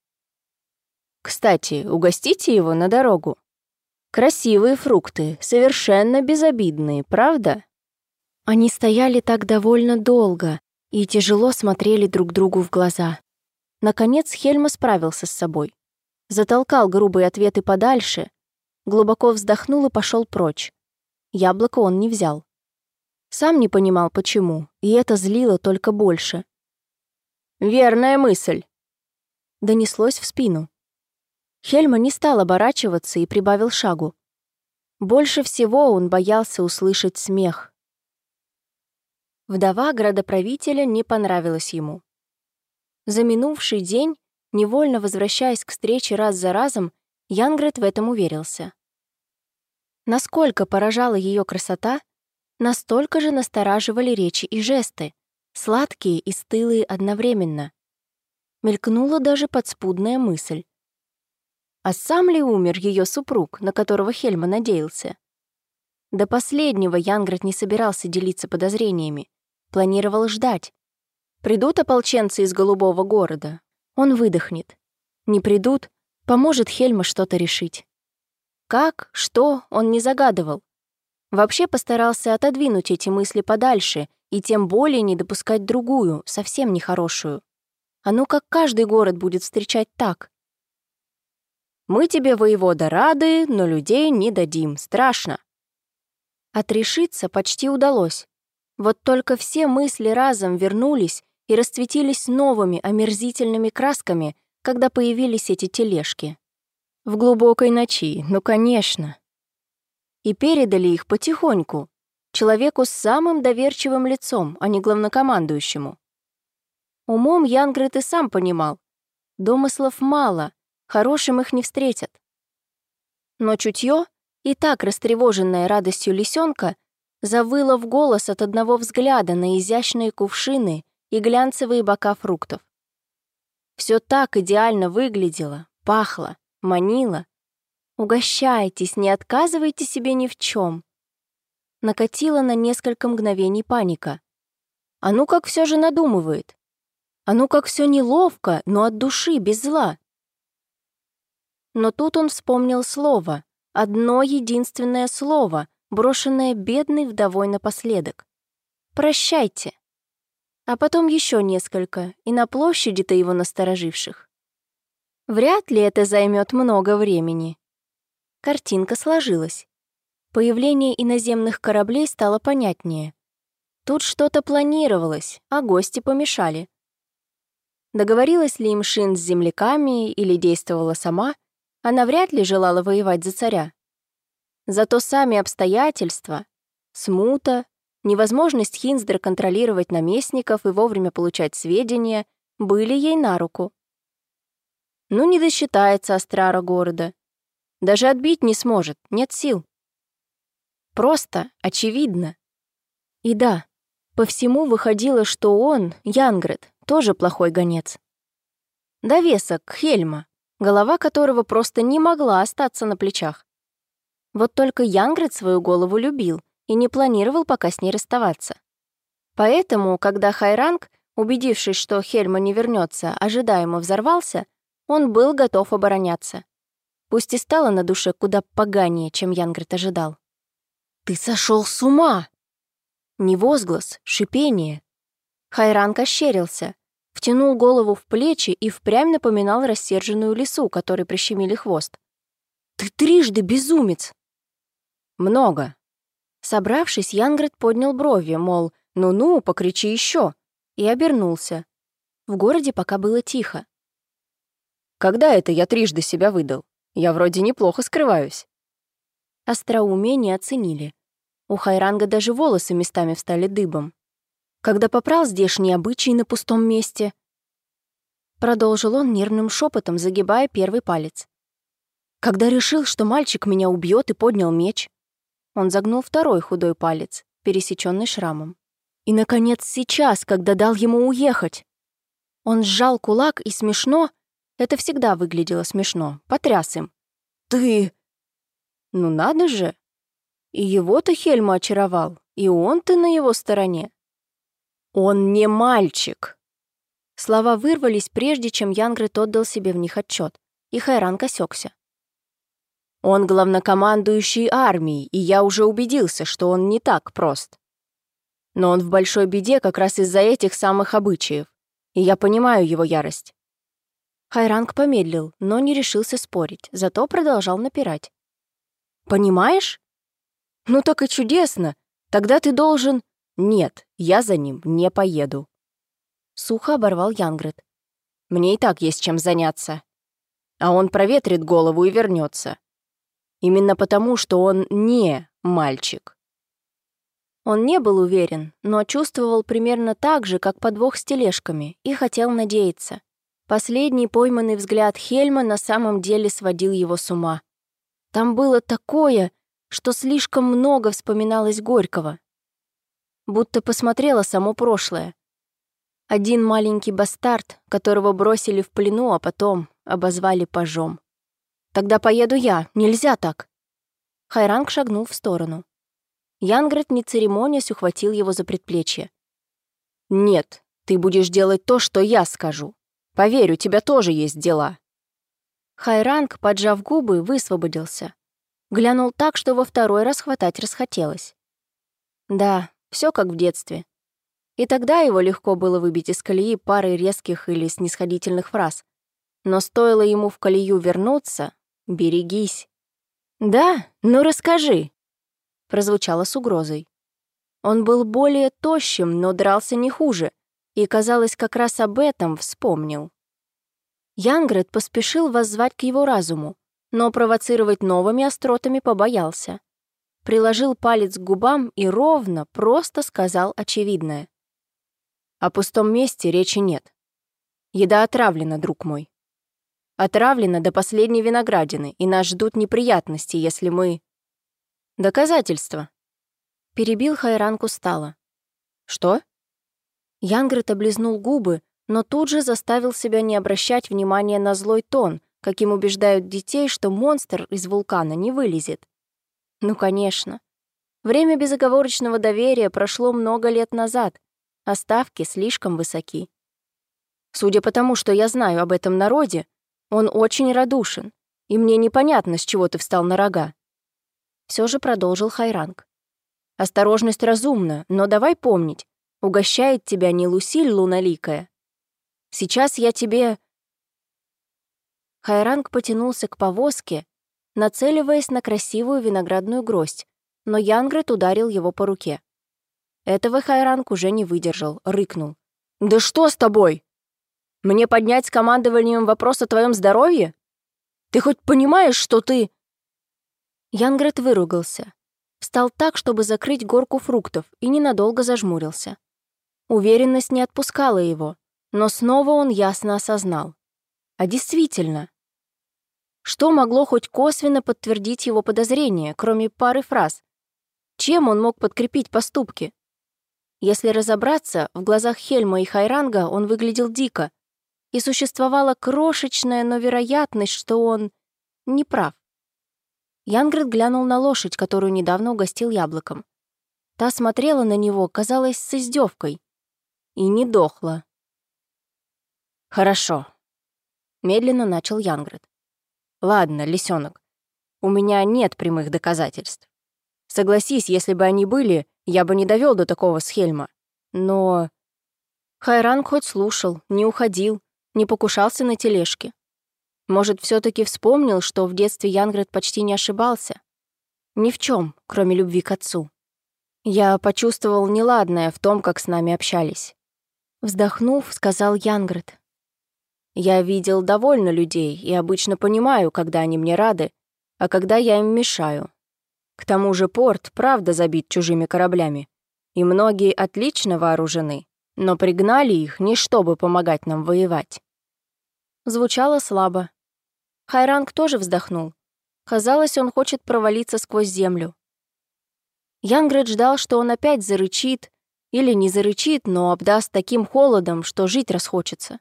Speaker 1: «Кстати, угостите его на дорогу. Красивые фрукты, совершенно безобидные, правда?» Они стояли так довольно долго и тяжело смотрели друг другу в глаза. Наконец Хельма справился с собой. Затолкал грубые ответы подальше, глубоко вздохнул и пошел прочь. Яблоко он не взял. Сам не понимал, почему, и это злило только больше. «Верная мысль!» Донеслось в спину. Хельма не стал оборачиваться и прибавил шагу. Больше всего он боялся услышать смех. Вдова градоправителя не понравилась ему. За минувший день, невольно возвращаясь к встрече раз за разом, Янгрет в этом уверился. Насколько поражала ее красота — Настолько же настораживали речи и жесты, сладкие и стылые одновременно. Мелькнула даже подспудная мысль. А сам ли умер ее супруг, на которого Хельма надеялся? До последнего Янград не собирался делиться подозрениями, планировал ждать. Придут ополченцы из Голубого города, он выдохнет. Не придут, поможет Хельма что-то решить. Как, что, он не загадывал, Вообще постарался отодвинуть эти мысли подальше и тем более не допускать другую, совсем нехорошую. А ну как каждый город будет встречать так? «Мы тебе, воевода, рады, но людей не дадим, страшно». Отрешиться почти удалось. Вот только все мысли разом вернулись и расцветились новыми омерзительными красками, когда появились эти тележки. В глубокой ночи, ну конечно и передали их потихоньку, человеку с самым доверчивым лицом, а не главнокомандующему. Умом Янгрет и сам понимал, домыслов мало, хорошим их не встретят. Но чутье, и так растревоженное радостью лисенка, завыло в голос от одного взгляда на изящные кувшины и глянцевые бока фруктов. Все так идеально выглядело, пахло, манило, Угощайтесь, не отказывайте себе ни в чем. Накатила на несколько мгновений паника. А ну как все же надумывает. А ну как все неловко, но от души, без зла. Но тут он вспомнил слово, одно единственное слово, брошенное бедной вдовой напоследок. «Прощайте». А потом еще несколько, и на площади-то его настороживших. Вряд ли это займет много времени. Картинка сложилась. Появление иноземных кораблей стало понятнее. Тут что-то планировалось, а гости помешали. Договорилась ли им Шин с земляками или действовала сама, она вряд ли желала воевать за царя. Зато сами обстоятельства, смута, невозможность Хинздра контролировать наместников и вовремя получать сведения были ей на руку. Ну, не досчитается Астрара города. Даже отбить не сможет, нет сил. Просто, очевидно. И да, по всему выходило, что он, Янгрет, тоже плохой гонец. Довесок Хельма, голова которого просто не могла остаться на плечах. Вот только Янгрид свою голову любил и не планировал пока с ней расставаться. Поэтому, когда Хайранг, убедившись, что Хельма не вернется, ожидаемо взорвался, он был готов обороняться. Пусть и стало на душе куда поганее, чем Янгрид ожидал. «Ты сошел с ума!» Не возглас, шипение. Хайранг ощерился, втянул голову в плечи и впрямь напоминал рассерженную лису, которой прищемили хвост. «Ты трижды безумец!» «Много». Собравшись, Янград поднял брови, мол, «Ну-ну, покричи еще!» и обернулся. В городе пока было тихо. «Когда это я трижды себя выдал? Я вроде неплохо скрываюсь». Остроумие не оценили. У Хайранга даже волосы местами встали дыбом когда попрал здешний обычай на пустом месте. Продолжил он нервным шепотом, загибая первый палец. Когда решил, что мальчик меня убьет и поднял меч, он загнул второй худой палец, пересеченный шрамом. И, наконец, сейчас, когда дал ему уехать. Он сжал кулак и смешно, это всегда выглядело смешно, потряс им. «Ты...» «Ну надо же!» И его-то Хельма очаровал, и он-то на его стороне. «Он не мальчик!» Слова вырвались, прежде чем Янгрет отдал себе в них отчет, и Хайран косёкся. «Он главнокомандующий армией, и я уже убедился, что он не так прост. Но он в большой беде как раз из-за этих самых обычаев, и я понимаю его ярость». Хайранг помедлил, но не решился спорить, зато продолжал напирать. «Понимаешь? Ну так и чудесно. Тогда ты должен...» «Нет, я за ним не поеду». Сухо оборвал Янгрет. «Мне и так есть чем заняться. А он проветрит голову и вернется. Именно потому, что он не мальчик». Он не был уверен, но чувствовал примерно так же, как подвох с тележками, и хотел надеяться. Последний пойманный взгляд Хельма на самом деле сводил его с ума. Там было такое, что слишком много вспоминалось Горького, будто посмотрела само прошлое. Один маленький бастард, которого бросили в плену, а потом обозвали пажом. «Тогда поеду я, нельзя так!» Хайранг шагнул в сторону. Янград, не церемонясь, ухватил его за предплечье. «Нет, ты будешь делать то, что я скажу. Поверь, у тебя тоже есть дела». Хайранг, поджав губы, высвободился. Глянул так, что во второй раз хватать расхотелось. Да, все как в детстве. И тогда его легко было выбить из колеи парой резких или снисходительных фраз. Но стоило ему в колею вернуться, берегись. «Да, ну расскажи», — прозвучало с угрозой. Он был более тощим, но дрался не хуже, и, казалось, как раз об этом вспомнил. Янгрет поспешил воззвать к его разуму, но провоцировать новыми остротами побоялся приложил палец к губам и ровно, просто сказал очевидное. О пустом месте речи нет. Еда отравлена, друг мой. Отравлена до последней виноградины, и нас ждут неприятности, если мы... Доказательства. Перебил Хайранку стало. Что? Янгрет облизнул губы, но тут же заставил себя не обращать внимания на злой тон, каким убеждают детей, что монстр из вулкана не вылезет. Ну, конечно. Время безоговорочного доверия прошло много лет назад, а ставки слишком высоки. Судя по тому, что я знаю об этом народе, он очень радушен, и мне непонятно, с чего ты встал на рога. Все же продолжил Хайранг. Осторожность разумна, но давай помнить, угощает тебя не Лусиль луналикая. Сейчас я тебе... Хайранг потянулся к повозке, нацеливаясь на красивую виноградную гроздь, но Янгрет ударил его по руке. Этого Хайранг уже не выдержал, рыкнул. «Да что с тобой? Мне поднять с командованием вопрос о твоем здоровье? Ты хоть понимаешь, что ты...» Янгрет выругался. Встал так, чтобы закрыть горку фруктов, и ненадолго зажмурился. Уверенность не отпускала его, но снова он ясно осознал. А действительно, что могло хоть косвенно подтвердить его подозрения, кроме пары фраз? Чем он мог подкрепить поступки? Если разобраться, в глазах Хельма и Хайранга он выглядел дико. и существовала крошечная, но вероятность, что он не прав. Янгрид глянул на лошадь, которую недавно угостил яблоком. Та смотрела на него, казалось, с издевкой. И не дохла.
Speaker 2: «Хорошо», — медленно начал Янгрид. «Ладно, лисенок, у меня нет прямых доказательств. Согласись, если бы они были, я бы не довел до такого схельма. Но...» Хайран хоть слушал, не уходил, не покушался на тележке. Может, все таки вспомнил, что в детстве Янград почти не ошибался? Ни в чем, кроме любви к отцу. Я почувствовал неладное в том, как с нами общались. Вздохнув, сказал Янград. Я видел довольно людей и обычно понимаю, когда они мне рады, а когда я им мешаю. К тому же порт правда забит чужими кораблями, и многие отлично вооружены, но пригнали их не чтобы помогать нам воевать. Звучало слабо. Хайранг тоже вздохнул. Казалось, он хочет провалиться сквозь землю. Янгрид ждал, что он опять зарычит, или не зарычит, но обдаст таким холодом, что жить расхочется.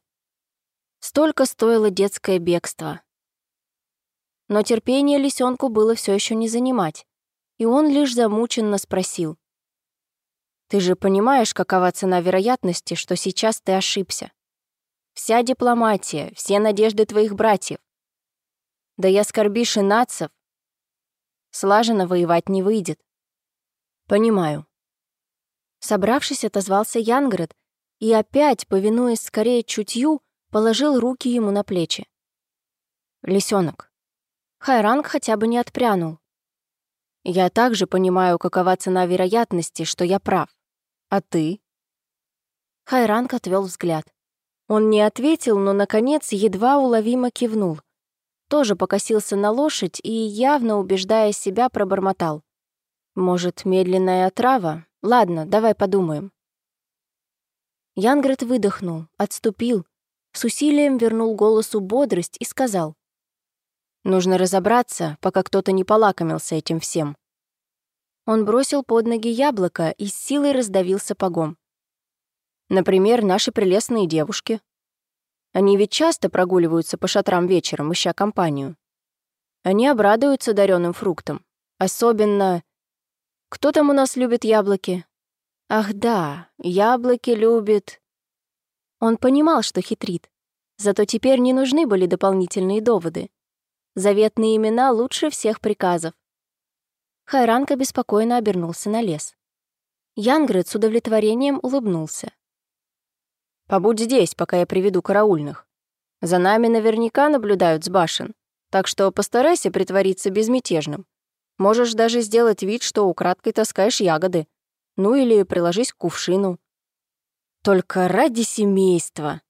Speaker 2: Столько стоило детское бегство. Но терпение лисенку было все еще не занимать, и он лишь замученно спросил. «Ты же понимаешь, какова цена вероятности, что сейчас ты ошибся? Вся дипломатия, все надежды твоих братьев. Да я скорбишь и нацев. Слаженно воевать не выйдет. Понимаю. Собравшись, отозвался Янград и опять, повинуясь скорее чутью, положил руки ему на плечи. Лисенок. Хайранг хотя бы не отпрянул. Я также понимаю, какова цена вероятности, что я прав. А ты? Хайранг отвел взгляд. Он не ответил, но, наконец, едва уловимо кивнул. Тоже покосился на лошадь и, явно убеждая себя, пробормотал. «Может, медленная отрава? Ладно, давай подумаем». Янгрет выдохнул, отступил, с усилием вернул голосу бодрость и сказал. «Нужно разобраться, пока кто-то не полакомился этим всем». Он бросил под ноги яблоко и с силой раздавил сапогом. Например, наши прелестные девушки. Они ведь часто прогуливаются по шатрам вечером, ища компанию. Они обрадуются даренным фруктам. Особенно... Кто там у нас любит яблоки? Ах да, яблоки любит... Он понимал, что хитрит. Зато теперь не нужны были дополнительные доводы. Заветные имена лучше всех приказов. Хайранка беспокойно обернулся на лес. Янгрет с удовлетворением улыбнулся. Побудь здесь, пока я приведу караульных. За нами наверняка наблюдают с башен, так что постарайся притвориться безмятежным. Можешь даже сделать вид, что украдкой таскаешь ягоды. Ну или приложись к кувшину. Только ради семейства.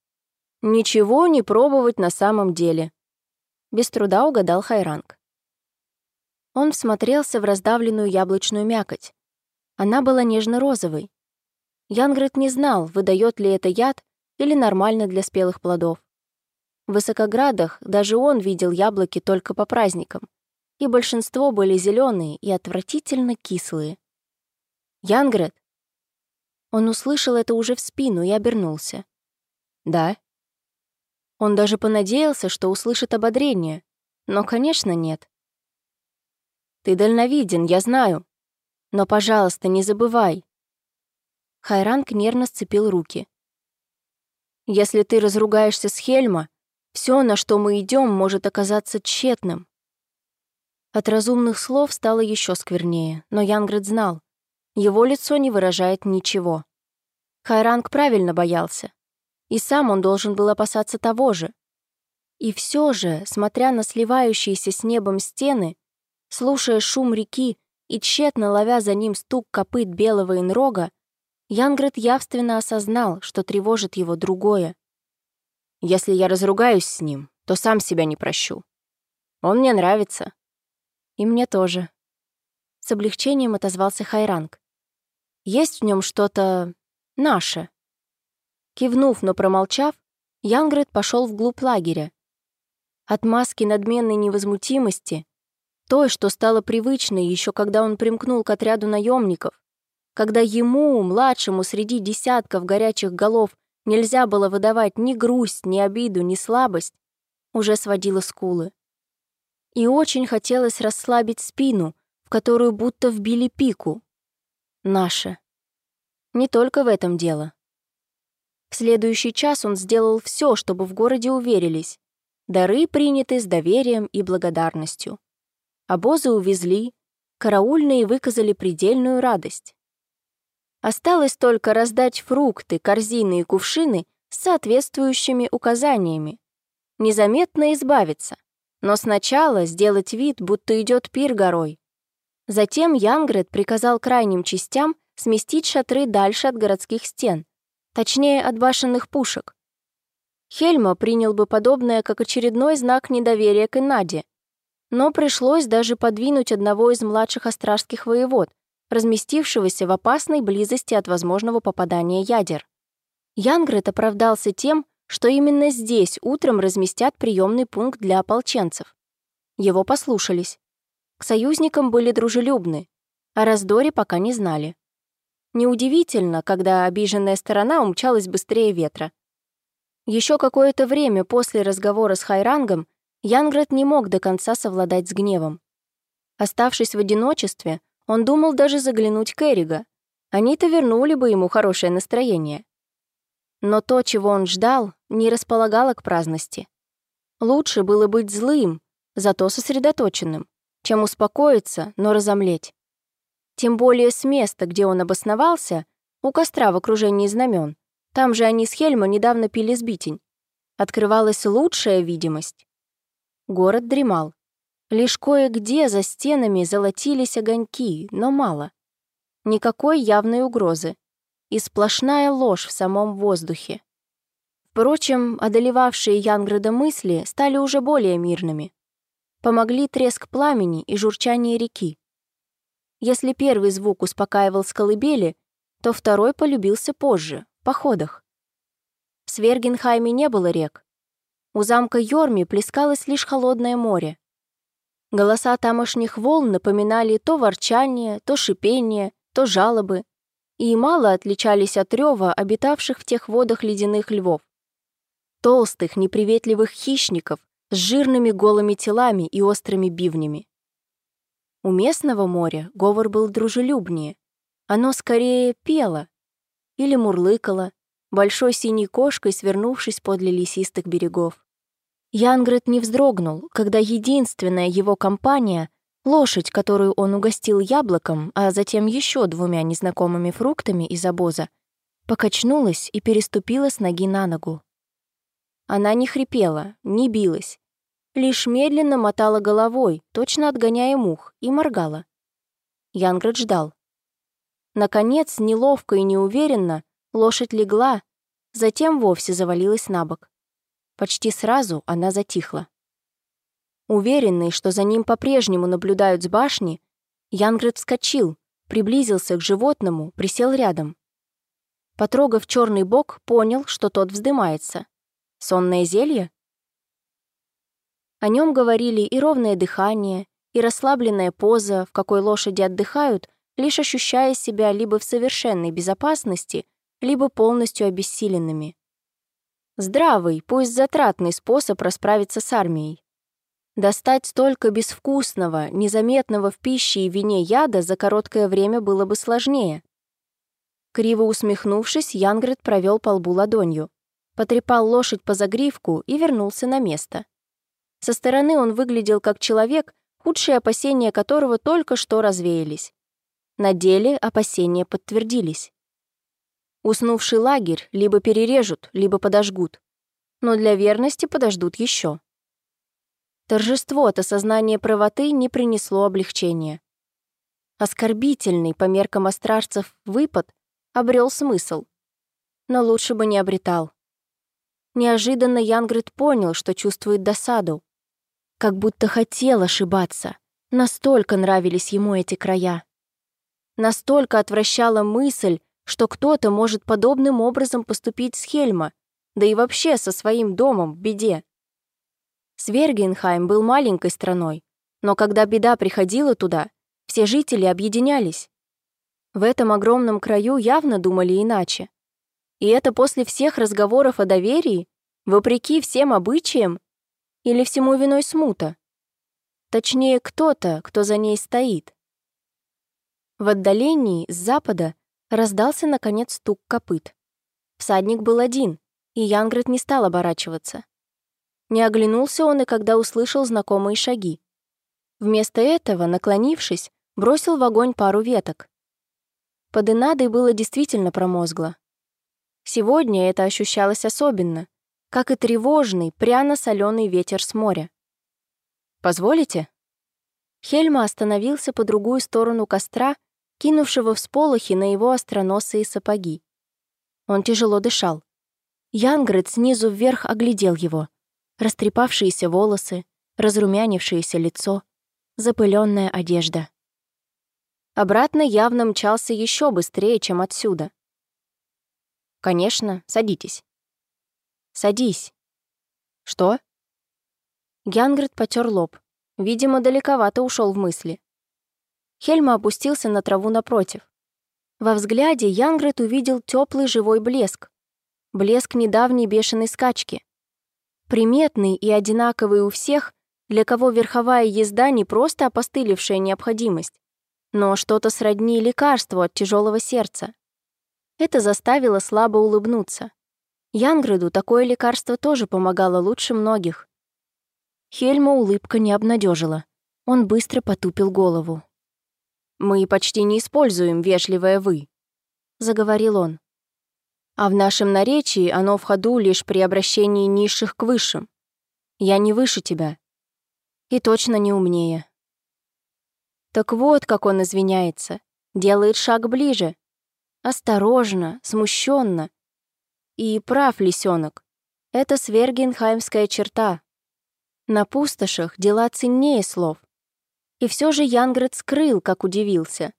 Speaker 2: Ничего не пробовать на самом деле. Без труда угадал Хайранг. Он всмотрелся в раздавленную яблочную мякоть. Она была нежно-розовой. Янгрет не знал, выдает ли это яд или нормально для спелых плодов. В Высокоградах даже он видел яблоки только по праздникам, и большинство были зеленые и отвратительно кислые. «Янгрет!» Он услышал это уже в спину и обернулся. «Да?» Он даже понадеялся, что услышит ободрение, но, конечно, нет. «Ты дальновиден, я знаю. Но, пожалуйста, не забывай». Хайранг нервно сцепил руки. Если ты разругаешься с Хельма, все, на что мы идем, может оказаться тщетным. От разумных слов стало еще сквернее, но Янгрид знал. Его лицо не выражает ничего. Хайранг правильно боялся. И сам он должен был опасаться того же. И все же, смотря на сливающиеся с небом стены, слушая шум реки и тщетно ловя за ним стук копыт белого инрога, Янгрет явственно осознал, что тревожит его другое. «Если я разругаюсь с ним, то сам себя не прощу. Он мне нравится». «И мне тоже». С облегчением отозвался Хайранг. «Есть в нем что-то... наше». Кивнув, но промолчав, Янгрет пошел вглубь лагеря. От маски надменной невозмутимости, той, что стало привычной еще когда он примкнул к отряду наемников, когда ему, младшему, среди десятков горячих голов
Speaker 1: нельзя было выдавать ни грусть, ни обиду, ни слабость, уже сводила скулы. И очень хотелось расслабить спину, в которую будто вбили пику. Наше. Не только в этом дело. В следующий час он сделал все, чтобы в городе уверились. Дары приняты с доверием и благодарностью. Обозы увезли, караульные выказали предельную радость. Осталось только раздать фрукты, корзины и кувшины с соответствующими указаниями. Незаметно избавиться, но сначала сделать вид, будто идет пир горой. Затем Янгрет приказал крайним частям сместить шатры дальше от городских стен, точнее, от башенных пушек. Хельма принял бы подобное как очередной знак недоверия к Инаде, но пришлось даже подвинуть одного из младших острашских воевод, разместившегося в опасной близости от возможного попадания ядер. Янгрет оправдался тем, что именно здесь утром разместят приемный пункт для ополченцев. Его послушались. К союзникам были дружелюбны, о раздоре пока не знали. Неудивительно, когда обиженная сторона умчалась быстрее ветра. Еще какое-то время после разговора с Хайрангом Янград не мог до конца совладать с гневом. Оставшись в одиночестве, он думал даже заглянуть к Эрига. Они-то вернули бы ему хорошее настроение. Но то, чего он ждал, не располагало к праздности. Лучше было быть злым, зато сосредоточенным, чем успокоиться, но разомлеть. Тем более с места, где он обосновался, у костра в окружении знамен, там же они с Хельма недавно пили сбитень, открывалась лучшая видимость. Город дремал. Лишь кое-где за стенами золотились огоньки, но мало. Никакой явной угрозы. И сплошная ложь в самом воздухе. Впрочем, одолевавшие Янграда мысли стали уже более мирными. Помогли треск пламени и журчание реки. Если первый звук успокаивал с колыбели, то второй полюбился позже, в походах. В Свергенхайме не было рек, у замка Йорми плескалось лишь холодное море. Голоса тамошних волн напоминали то ворчание, то шипение, то жалобы, и мало отличались от рева обитавших в тех водах ледяных львов. Толстых, неприветливых хищников с жирными голыми телами и острыми бивнями. У местного моря говор был дружелюбнее. Оно скорее пело или мурлыкало, большой синей кошкой свернувшись подле лесистых берегов. Янгрет не вздрогнул, когда единственная его компания, лошадь, которую он угостил яблоком, а затем еще двумя незнакомыми фруктами из обоза, покачнулась и переступила с ноги на ногу. Она не хрипела, не билась, лишь медленно мотала головой, точно отгоняя мух, и моргала. Янгрет ждал. Наконец, неловко и неуверенно, лошадь легла, затем вовсе завалилась на бок. Почти сразу она затихла. Уверенный, что за ним по-прежнему наблюдают с башни, Янгрет вскочил, приблизился к животному, присел рядом. Потрогав черный бок, понял, что тот вздымается. Сонное зелье? О нем говорили и ровное дыхание, и расслабленная поза, в какой лошади отдыхают, лишь ощущая себя либо в совершенной безопасности, либо полностью обессиленными. Здравый, пусть затратный способ расправиться с армией. Достать столько безвкусного, незаметного в пище и вине яда за короткое время было бы сложнее. Криво усмехнувшись, Янгрид провел по лбу ладонью, потрепал лошадь по загривку и вернулся на место. Со стороны он выглядел как человек, худшие опасения которого только что развеялись. На деле опасения подтвердились. Уснувший лагерь либо перережут, либо подожгут. Но для верности подождут еще. Торжество от осознания правоты не принесло облегчения. Оскорбительный по меркам астрарцев выпад обрел смысл. Но лучше бы не обретал. Неожиданно Янгрид понял, что чувствует досаду. Как будто хотел ошибаться. Настолько нравились ему эти края. Настолько отвращала мысль, что кто-то может подобным образом поступить с Хельма, да и вообще со своим домом в беде. Свергенхайм был маленькой страной, но когда беда приходила туда, все жители объединялись. В этом огромном краю явно думали иначе. И это после всех разговоров о доверии, вопреки всем обычаям, или всему виной смута? Точнее, кто-то, кто за ней стоит. В отдалении, с запада, раздался, наконец, стук копыт. Всадник был один, и Янгрет не стал оборачиваться. Не оглянулся он и когда услышал знакомые шаги. Вместо этого, наклонившись, бросил в огонь пару веток. Под Инадой было действительно промозгло. Сегодня это ощущалось особенно, как и тревожный, пряно-соленый ветер с моря. «Позволите?» Хельма остановился по другую сторону костра кинувшего всполохи на его остроносые сапоги. Он тяжело дышал. Янгрет снизу вверх оглядел его. Растрепавшиеся волосы, разрумянившееся лицо, запыленная одежда. Обратно явно мчался еще быстрее, чем отсюда. «Конечно, садитесь». «Садись». «Что?» Янгрет потер лоб. Видимо, далековато ушел в мысли. Хельма опустился на траву напротив. Во взгляде Янгрет увидел теплый живой блеск. Блеск недавней бешеной скачки. Приметный и одинаковый у всех, для кого верховая езда не просто опостылевшая необходимость, но что-то сродни лекарству от тяжелого сердца. Это заставило слабо улыбнуться. Янгреду такое лекарство тоже помогало лучше многих. Хельма улыбка не обнадежила. Он быстро потупил голову. «Мы почти не используем вежливое «вы», — заговорил он. «А в нашем наречии оно в ходу лишь при обращении низших к высшим. Я не выше тебя. И точно не умнее». Так вот, как он извиняется, делает шаг ближе. Осторожно, смущенно. И прав лисенок. Это свергенхаймская черта. На пустошах дела ценнее слов. И все же Янград скрыл, как удивился.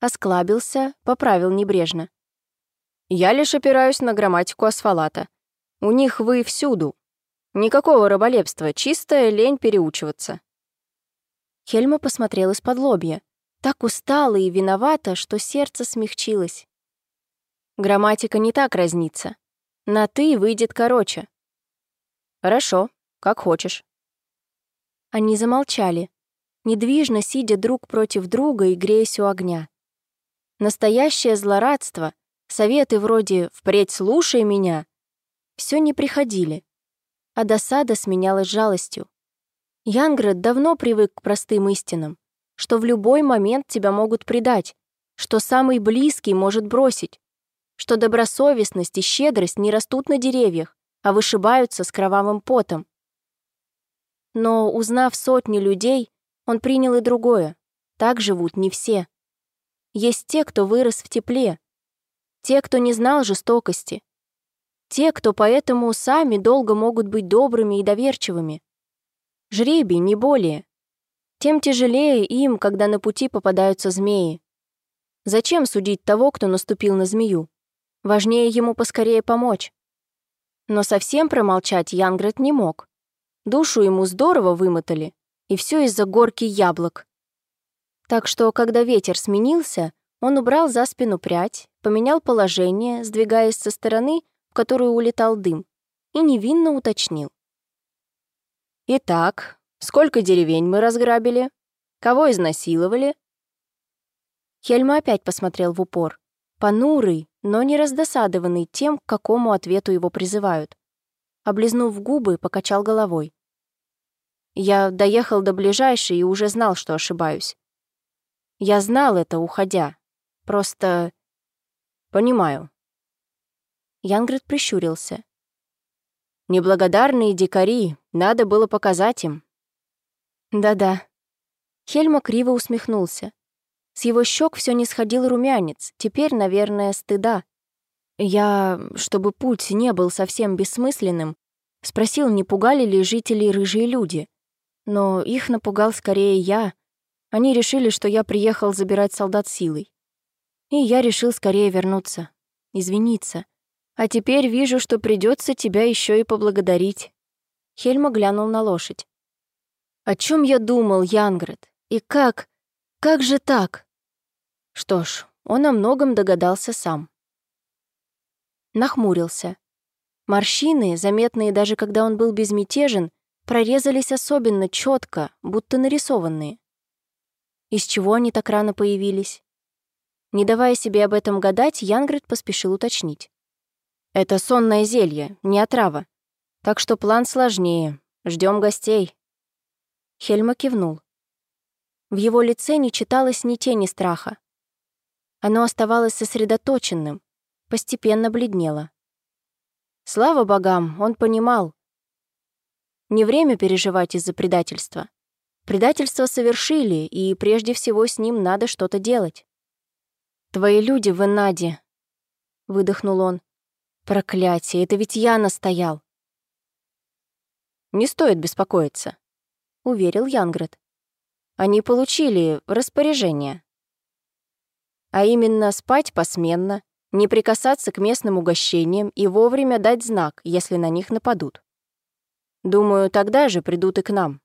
Speaker 1: Осклабился, поправил небрежно. «Я лишь опираюсь на грамматику асфалата. У них вы всюду. Никакого раболепства, чистая лень переучиваться». Хельма посмотрел из-под лобья. Так устала и виновата, что сердце смягчилось. Грамматика не так разнится. На «ты» выйдет короче. «Хорошо, как хочешь». Они замолчали, недвижно сидя друг против друга и греясь у огня. Настоящее злорадство, советы вроде «впредь слушай меня» все не приходили, а досада сменялась жалостью. Янград давно привык к простым истинам, что в любой момент тебя могут предать, что самый близкий может бросить, что добросовестность и щедрость не растут на деревьях, а вышибаются с кровавым потом. Но, узнав сотни людей, он принял и другое. Так живут не все. Есть те, кто вырос в тепле. Те, кто не знал жестокости. Те, кто поэтому сами долго могут быть добрыми и доверчивыми. Жребий, не более. Тем тяжелее им, когда на пути попадаются змеи. Зачем судить того, кто наступил на змею? Важнее ему поскорее помочь. Но совсем промолчать Янгрет не мог. Душу ему здорово вымотали, и все из-за горки яблок. Так что, когда ветер сменился, он убрал за спину прядь, поменял положение, сдвигаясь со стороны, в которую улетал дым, и невинно уточнил. «Итак, сколько деревень мы разграбили? Кого изнасиловали?» Хельма опять посмотрел в упор, понурый, но не раздосадованный тем, к какому ответу его призывают. Облизнув губы, покачал головой. Я доехал до ближайшей и уже знал, что ошибаюсь. Я знал это, уходя. Просто... Понимаю. Янгрид прищурился. Неблагодарные дикари, надо было показать им. Да-да. Хельма криво усмехнулся. С его щек все не сходил румянец, теперь, наверное, стыда. Я, чтобы путь не был совсем бессмысленным, спросил, не пугали ли жителей рыжие люди. Но их напугал скорее я. Они решили, что я приехал забирать солдат силой. И я решил скорее вернуться, извиниться. А теперь вижу, что придется тебя еще и поблагодарить. Хельма глянул на лошадь. О чем я думал, Янгрет? И как? Как же так? Что ж, он о многом догадался сам. Нахмурился. Морщины, заметные даже когда он был безмятежен, прорезались особенно четко, будто нарисованные. Из чего они так рано появились? Не давая себе об этом гадать, Янгрид поспешил уточнить. «Это сонное зелье, не отрава. Так что план сложнее. Ждем гостей». Хельма кивнул. В его лице не читалось ни тени страха. Оно оставалось сосредоточенным, постепенно бледнело. Слава богам, он понимал. Не время переживать из-за предательства. Предательство совершили, и прежде всего с ним надо что-то делать. «Твои люди в Энаде», — выдохнул он. «Проклятие, это ведь я настоял». «Не стоит беспокоиться», — уверил Янград. «Они получили распоряжение. А именно спать посменно, не прикасаться к местным угощениям и вовремя дать знак, если на них нападут. Думаю, тогда же придут и к нам».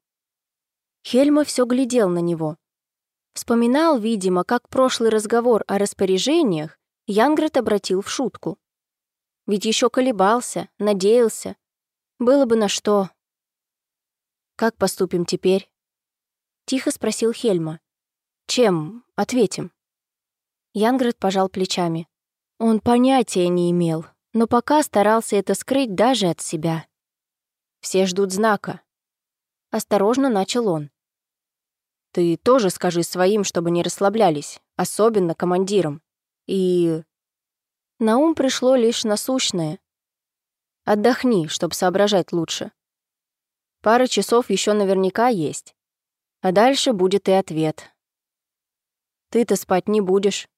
Speaker 1: Хельма все глядел на него. Вспоминал, видимо, как прошлый разговор о распоряжениях Янград обратил в шутку. Ведь еще колебался, надеялся. Было бы на что. «Как поступим теперь?» Тихо спросил Хельма. «Чем? Ответим». Янград пожал плечами. Он понятия не имел, но пока старался это скрыть даже от себя. «Все ждут знака». Осторожно начал он. «Ты тоже скажи своим, чтобы не расслаблялись, особенно командирам. И...» На ум пришло лишь насущное. «Отдохни, чтобы соображать лучше. Пара часов еще наверняка есть. А дальше будет и ответ. Ты-то спать не будешь.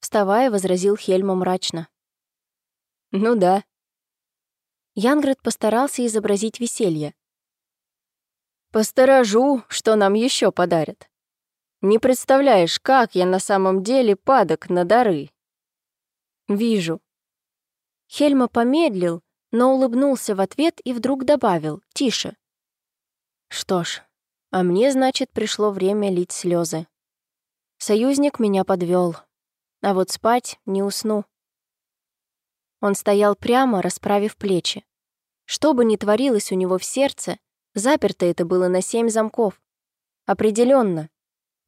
Speaker 1: Вставая, возразил Хельма мрачно. Ну да. Янград постарался изобразить веселье. Посторожу, что нам еще подарят. Не представляешь, как я на самом деле падок на дары. Вижу. Хельма помедлил, но улыбнулся в ответ и вдруг добавил, тише. Что ж, а мне, значит, пришло время лить слезы. Союзник меня подвел, а вот спать не усну. Он стоял прямо, расправив плечи. Что бы ни творилось у него в сердце, заперто это было на семь замков. Определенно,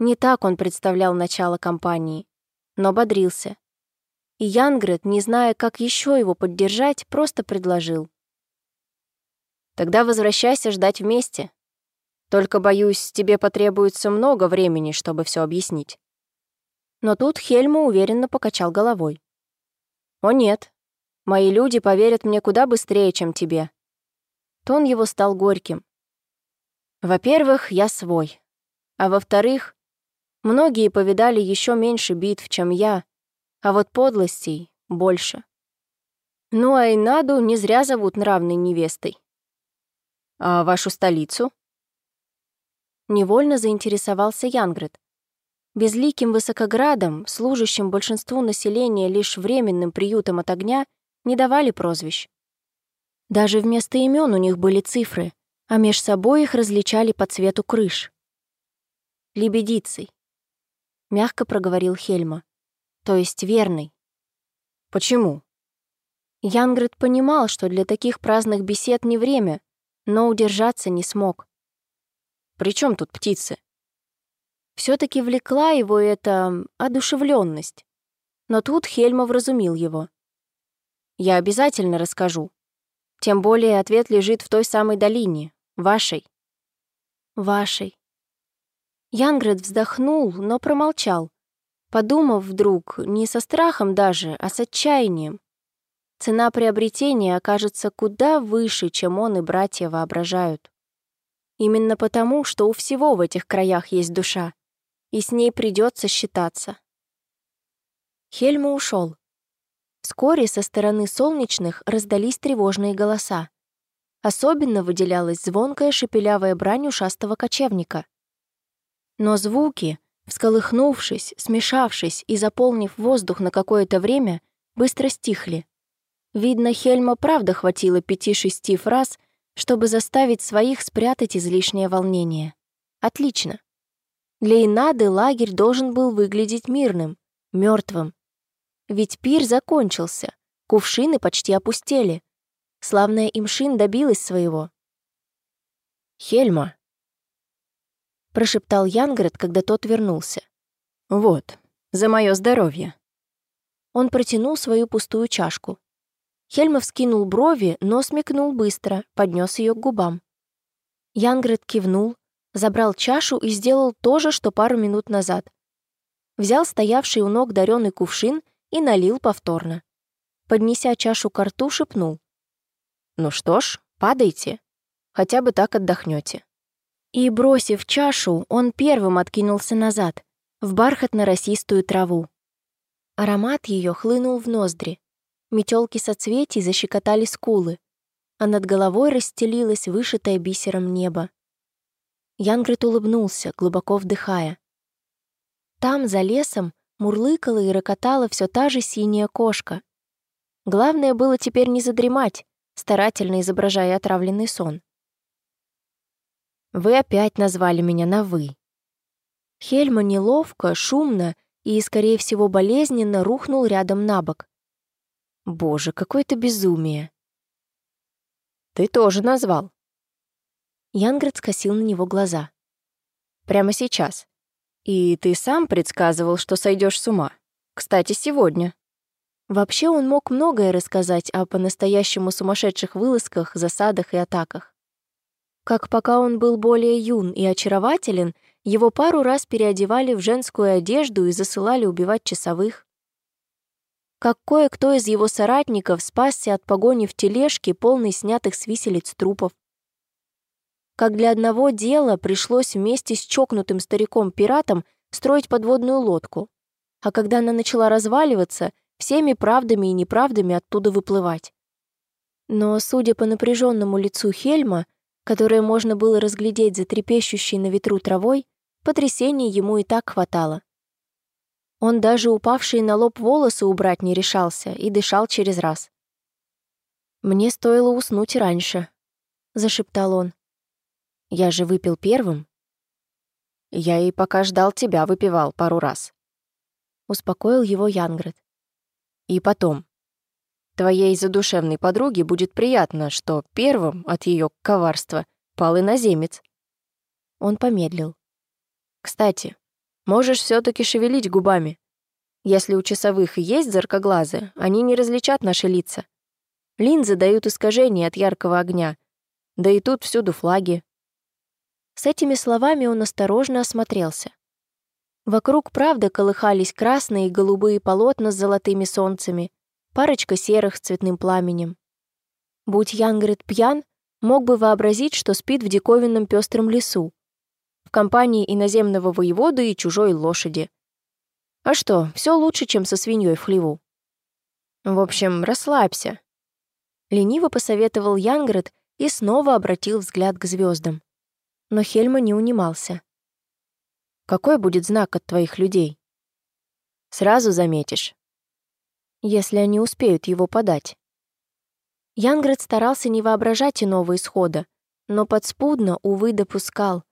Speaker 1: не так он представлял начало кампании, но бодрился. И Янгрет, не зная, как еще его поддержать, просто предложил. «Тогда возвращайся ждать вместе. Только, боюсь, тебе потребуется много времени, чтобы все объяснить». Но тут Хельма уверенно покачал головой. «О нет, мои люди поверят мне куда быстрее, чем тебе». Тон его стал горьким. «Во-первых, я свой. А во-вторых, многие повидали еще меньше битв, чем я, а вот подлостей больше. Ну, а Инаду не зря зовут нравной невестой. А вашу столицу? Невольно заинтересовался Янгрет. Безликим высокоградом, служащим большинству населения лишь временным приютом от огня, не давали прозвищ. Даже вместо имен у них были цифры, а меж собой их различали по цвету крыш. «Лебедицей», — мягко проговорил Хельма то есть верный. Почему? Янгрид понимал, что для таких праздных бесед не время, но удержаться не смог. При чем тут птицы? Все-таки влекла его эта одушевленность. Но тут Хельма вразумил его. «Я обязательно расскажу. Тем более ответ лежит в той самой долине, вашей». «Вашей». Янгрид вздохнул, но промолчал, подумав вдруг, не со страхом даже, а с отчаянием. Цена приобретения окажется куда выше, чем он и братья воображают. Именно потому, что у всего в этих краях есть душа, и с ней придется считаться. Хельма ушел. Вскоре со стороны солнечных раздались тревожные голоса. Особенно выделялась звонкая шепелявая брань ушастого кочевника. Но звуки, Всколыхнувшись, смешавшись и заполнив воздух на какое-то время, быстро стихли. Видно, Хельма правда хватило пяти-шести фраз, чтобы заставить своих спрятать излишнее волнение. Отлично. Для Инады лагерь должен был выглядеть мирным, мертвым. Ведь пир закончился, Кувшины почти опустели. Славная Имшин добилась своего.
Speaker 2: «Хельма», — прошептал Янгрет, когда тот вернулся. «Вот, за мое здоровье».
Speaker 1: Он протянул свою пустую чашку. Хельма вскинул брови, но смекнул быстро, поднес ее к губам. Янгрет кивнул, забрал чашу и сделал то же, что пару минут назад. Взял стоявший у ног даренный кувшин и налил повторно. Поднеся чашу к рту, шепнул.
Speaker 2: «Ну что ж, падайте. Хотя бы так отдохнете.
Speaker 1: И, бросив чашу, он первым откинулся назад, в бархатно-росистую траву. Аромат ее хлынул в ноздри. Метелки соцветий защекотали скулы, а над головой расстелилось вышитое бисером небо. Янгрет улыбнулся, глубоко вдыхая. Там, за лесом, мурлыкала и рокотала все та же синяя кошка. Главное было теперь не задремать, старательно изображая отравленный сон.
Speaker 2: «Вы опять назвали меня на «вы».
Speaker 1: Хельма неловко, шумно и, скорее всего, болезненно рухнул рядом на бок.
Speaker 2: «Боже, какое-то безумие!» «Ты тоже назвал»,
Speaker 1: Янград скосил на него глаза.
Speaker 2: «Прямо сейчас. И ты сам предсказывал, что сойдешь с ума. Кстати, сегодня».
Speaker 1: Вообще он мог многое рассказать о по-настоящему сумасшедших вылазках, засадах и атаках. Как пока он был более юн и очарователен, его пару раз переодевали в женскую одежду и засылали убивать часовых. Как кое-кто из его соратников спасся от погони в тележке, полной снятых с виселиц трупов как для одного дела пришлось вместе с чокнутым стариком-пиратом строить подводную лодку, а когда она начала разваливаться, всеми правдами и неправдами оттуда выплывать. Но, судя по напряженному лицу Хельма, которое можно было разглядеть за трепещущей на ветру травой, потрясений ему и так хватало. Он даже упавшие на лоб волосы убрать не решался и дышал через раз. «Мне стоило уснуть раньше», — зашептал он. Я же выпил первым.
Speaker 2: Я и пока ждал тебя, выпивал пару раз.
Speaker 1: Успокоил его Янгрет.
Speaker 2: И потом. Твоей задушевной подруге будет приятно, что первым от ее коварства пал иноземец.
Speaker 1: Он помедлил.
Speaker 2: Кстати, можешь все таки шевелить губами. Если у часовых и есть заркоглазы, они не различат наши лица. Линзы дают искажения от яркого огня. Да и тут всюду флаги,
Speaker 1: с этими словами он осторожно осмотрелся. Вокруг, правда, колыхались красные и голубые полотна с золотыми солнцами, парочка серых с цветным пламенем. Будь Янгрид пьян, мог бы вообразить, что спит в диковинном пестром лесу, в компании иноземного воевода и чужой лошади. А что, все лучше, чем со свиньей в хлеву.
Speaker 2: В общем, расслабься.
Speaker 1: Лениво посоветовал Янгрид и снова обратил взгляд к звездам но Хельма не унимался.
Speaker 2: «Какой будет знак от твоих людей?» «Сразу заметишь,
Speaker 1: если они успеют его подать». Янград старался не воображать иного исхода, но подспудно, увы, допускал.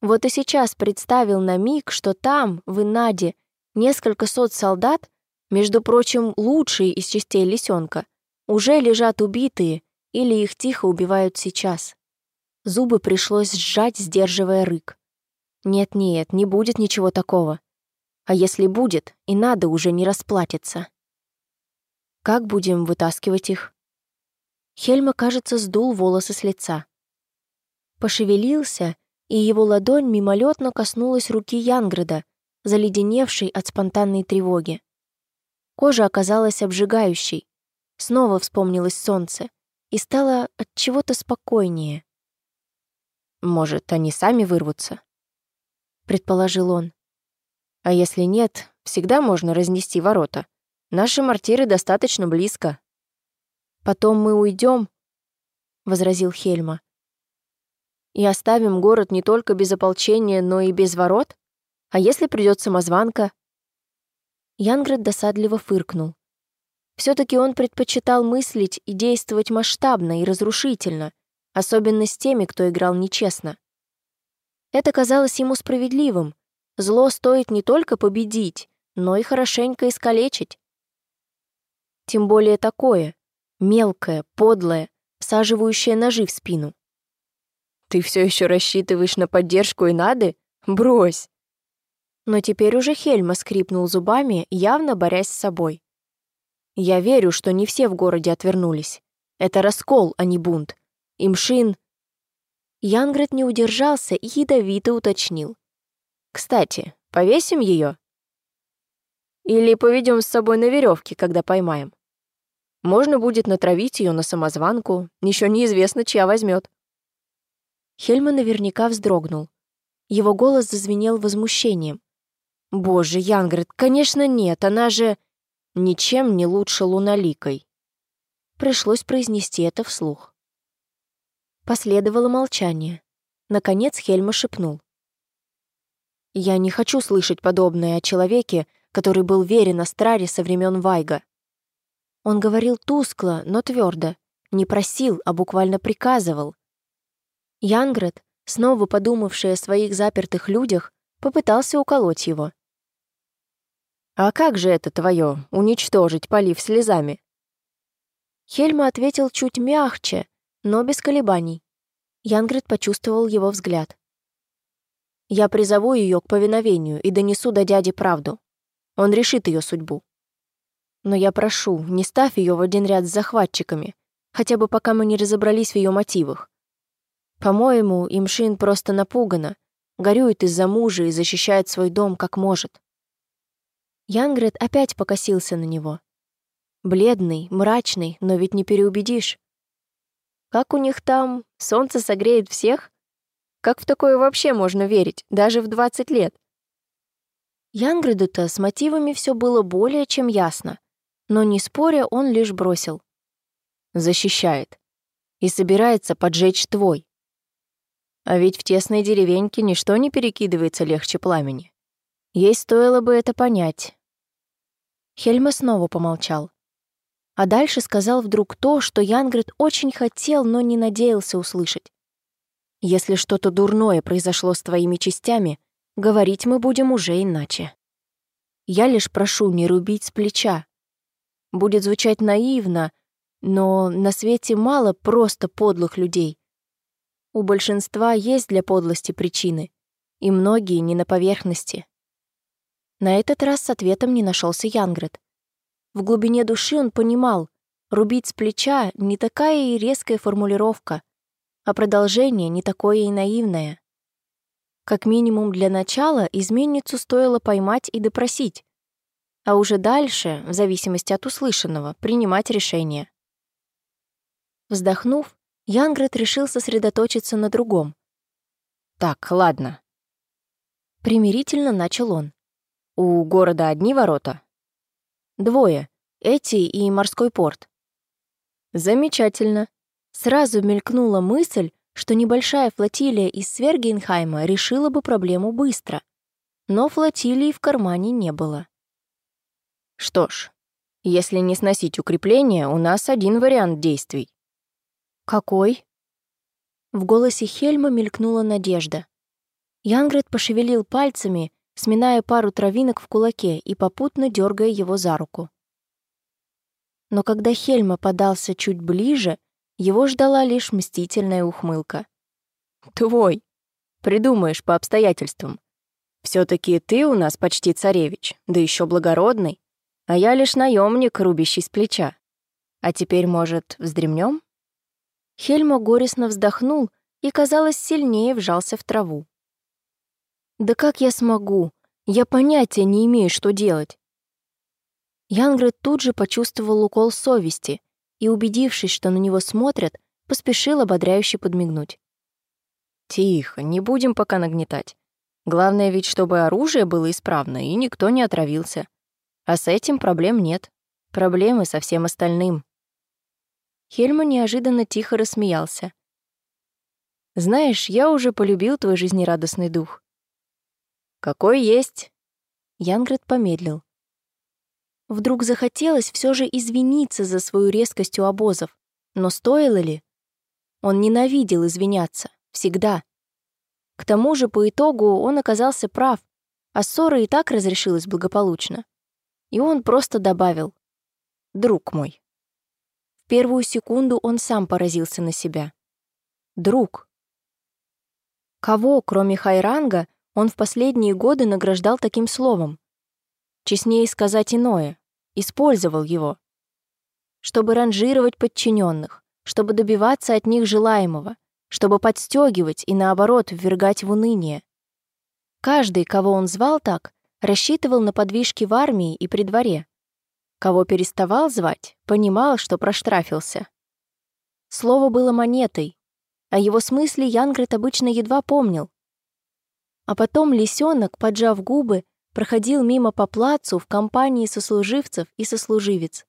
Speaker 1: Вот и сейчас представил на миг, что там, в Инаде, несколько сот солдат, между прочим, лучшие из частей лисенка, уже лежат убитые или их тихо убивают сейчас. Зубы пришлось сжать, сдерживая рык. Нет-нет, не будет ничего такого. А если будет, и надо уже не расплатиться. Как будем вытаскивать их? Хельма, кажется, сдул волосы с лица. Пошевелился, и его ладонь мимолетно коснулась руки Янграда, заледеневшей от спонтанной тревоги. Кожа оказалась обжигающей. Снова вспомнилось солнце, и стало от чего-то спокойнее.
Speaker 2: Может, они сами вырвутся?»
Speaker 1: Предположил он.
Speaker 2: «А если нет, всегда можно разнести ворота. Наши мортиры достаточно близко».
Speaker 1: «Потом мы уйдем, возразил Хельма. «И оставим город не только без ополчения, но и без ворот? А если придет самозванка?» Янград досадливо фыркнул. все таки он предпочитал мыслить и действовать масштабно и разрушительно, особенно с теми, кто играл нечестно. Это казалось ему справедливым. Зло стоит не только победить, но и хорошенько искалечить. Тем более такое, мелкое, подлое, всаживающее ножи в спину. Ты все еще рассчитываешь на поддержку и нады? Брось. Но теперь уже Хельма скрипнул зубами, явно борясь с собой. Я верю, что не все в городе отвернулись. Это раскол, а не бунт. Имшин... Янгрет не удержался и ядовито уточнил. «Кстати, повесим ее? Или поведем с собой на веревке, когда поймаем? Можно будет натравить ее на самозванку, еще неизвестно, чья возьмет. Хельма наверняка вздрогнул. Его голос зазвенел возмущением. «Боже, Янгрет, конечно нет, она же ничем не лучше луналикой». Пришлось произнести это вслух. Последовало молчание. Наконец Хельма шепнул. «Я не хочу слышать подобное о человеке, который был верен Астраре со времен Вайга». Он говорил тускло, но твердо, не просил, а буквально приказывал. Янград, снова подумавший о своих запертых людях, попытался уколоть его. «А как же это твое, уничтожить, полив слезами?» Хельма ответил чуть мягче, но без колебаний. Янгрид почувствовал его взгляд. «Я призову ее к повиновению и донесу до дяди правду. Он решит ее судьбу. Но я прошу, не ставь ее в один ряд с захватчиками, хотя бы пока мы не разобрались в ее мотивах. По-моему, Имшин просто напугана, горюет из-за мужа и защищает свой дом как может». Янгрид опять покосился на него. Бледный, мрачный, но ведь не переубедишь. Как у них там? Солнце согреет всех? Как в такое вообще можно верить, даже в 20 лет? Янграду-то с мотивами все было более чем ясно, но не споря, он лишь бросил. Защищает. И собирается поджечь твой. А ведь в тесной деревеньке ничто не перекидывается легче пламени. Ей стоило бы это понять. Хельма снова помолчал а дальше сказал вдруг то, что Янгрид очень хотел, но не надеялся услышать. «Если что-то дурное произошло с твоими частями, говорить мы будем уже иначе. Я лишь прошу не рубить с плеча. Будет звучать наивно, но на свете мало просто подлых людей. У большинства есть для подлости причины, и многие не на поверхности». На этот раз с ответом не нашелся Янгрид. В глубине души он понимал, рубить с плеча не такая и резкая формулировка, а продолжение не такое и наивное. Как минимум для начала изменницу стоило поймать и допросить, а уже дальше, в зависимости от услышанного, принимать решение. Вздохнув, Янгрет решил сосредоточиться на другом. «Так, ладно». Примирительно начал он. «У города одни ворота?» Двое. Эти и морской порт. Замечательно. Сразу мелькнула мысль, что небольшая флотилия из Свергенхайма решила бы проблему быстро. Но флотилии в кармане не было. Что ж, если не сносить укрепления, у нас один вариант действий. Какой? В голосе Хельма мелькнула надежда. Янгрет пошевелил пальцами, сминая пару травинок в кулаке и попутно дергая его за руку. Но когда Хельма подался чуть ближе, его ждала лишь мстительная ухмылка. «Твой. Придумаешь по обстоятельствам. все таки ты у нас почти царевич, да еще благородный, а я лишь наемник, рубящий с плеча. А теперь, может, вздремнем? Хельма горестно вздохнул и, казалось, сильнее вжался в траву. Да как я смогу? Я понятия не имею, что делать. Янгрет тут же почувствовал укол совести и, убедившись, что на него смотрят, поспешил ободряюще подмигнуть. «Тихо, не будем пока нагнетать. Главное ведь, чтобы оружие было исправно и никто не отравился. А с этим проблем нет. Проблемы со всем остальным». Хельма неожиданно тихо рассмеялся. «Знаешь, я уже полюбил твой жизнерадостный дух. «Какой есть?» Янгрет помедлил. Вдруг захотелось все же извиниться за свою резкость у обозов. Но стоило ли? Он ненавидел извиняться. Всегда. К тому же, по итогу, он оказался прав, а ссора и так разрешилась благополучно. И он просто добавил.
Speaker 2: друг мой». В первую секунду он сам поразился на себя. Друг. Кого, кроме Хайранга, он в последние годы награждал таким словом? Честнее сказать иное, использовал его. Чтобы ранжировать подчиненных, чтобы добиваться от них желаемого, чтобы подстегивать и, наоборот, ввергать в уныние. Каждый, кого он звал так, рассчитывал на подвижки в армии и при дворе. Кого переставал звать, понимал, что проштрафился. Слово было монетой, о его смысле Янгрет обычно едва помнил. А потом лисенок, поджав губы, проходил мимо по плацу в компании сослуживцев и сослуживец.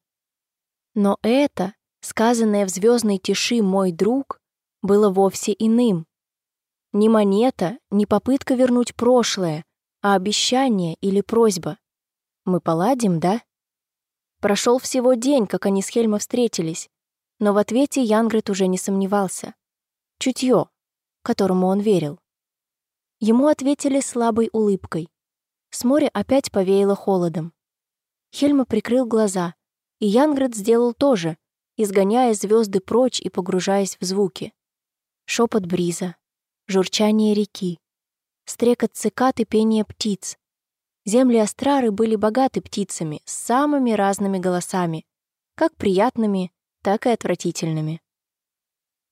Speaker 2: Но это, сказанное в звездной тиши «мой друг», было вовсе иным. Не монета, не попытка вернуть прошлое, а обещание или просьба. Мы поладим, да? Прошел всего день, как они с Хельмо встретились, но в ответе Янгрет уже не сомневался. Чутье, которому он верил. Ему ответили слабой улыбкой. С моря опять повеяло холодом. Хельма прикрыл глаза, и Янград сделал то же, изгоняя звезды прочь и погружаясь в звуки. Шепот бриза, журчание реки, стрекот цикад и пение птиц. Земли Астрары были богаты птицами с самыми разными голосами, как приятными, так и отвратительными.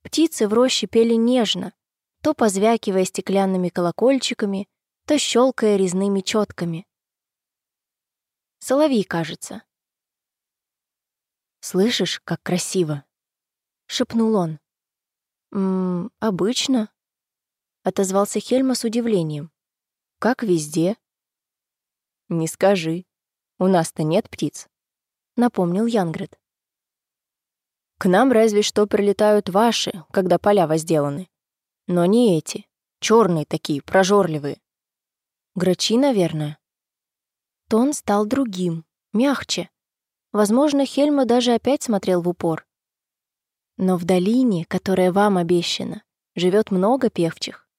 Speaker 2: Птицы в роще пели нежно, то позвякивая стеклянными колокольчиками, то щелкая резными четками. Соловей, кажется. «Слышишь, как красиво?» — шепнул он. «М -м, обычно», — отозвался Хельма с удивлением. «Как везде». «Не скажи. У нас-то нет птиц», — напомнил Янгрет. К нам разве что прилетают ваши, когда поля возделаны. Но не эти. черные такие, прожорливые. Грачи, наверное. Тон стал другим, мягче. Возможно, Хельма даже опять смотрел в упор. Но в долине, которая вам обещана, живет много певчих.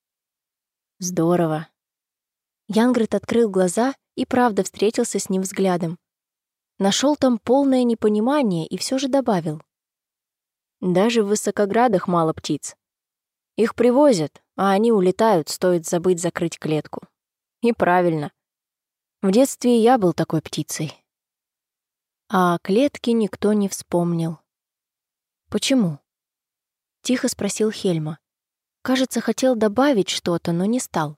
Speaker 2: Здорово. Янгрет открыл глаза и правда встретился с ним взглядом. Нашел там полное непонимание и все же добавил. Даже в высокоградах мало птиц. Их привозят, а они улетают, стоит забыть закрыть клетку. И правильно. В детстве я был такой птицей. А о клетке никто не вспомнил. «Почему?» — тихо спросил Хельма. Кажется, хотел добавить что-то, но не стал.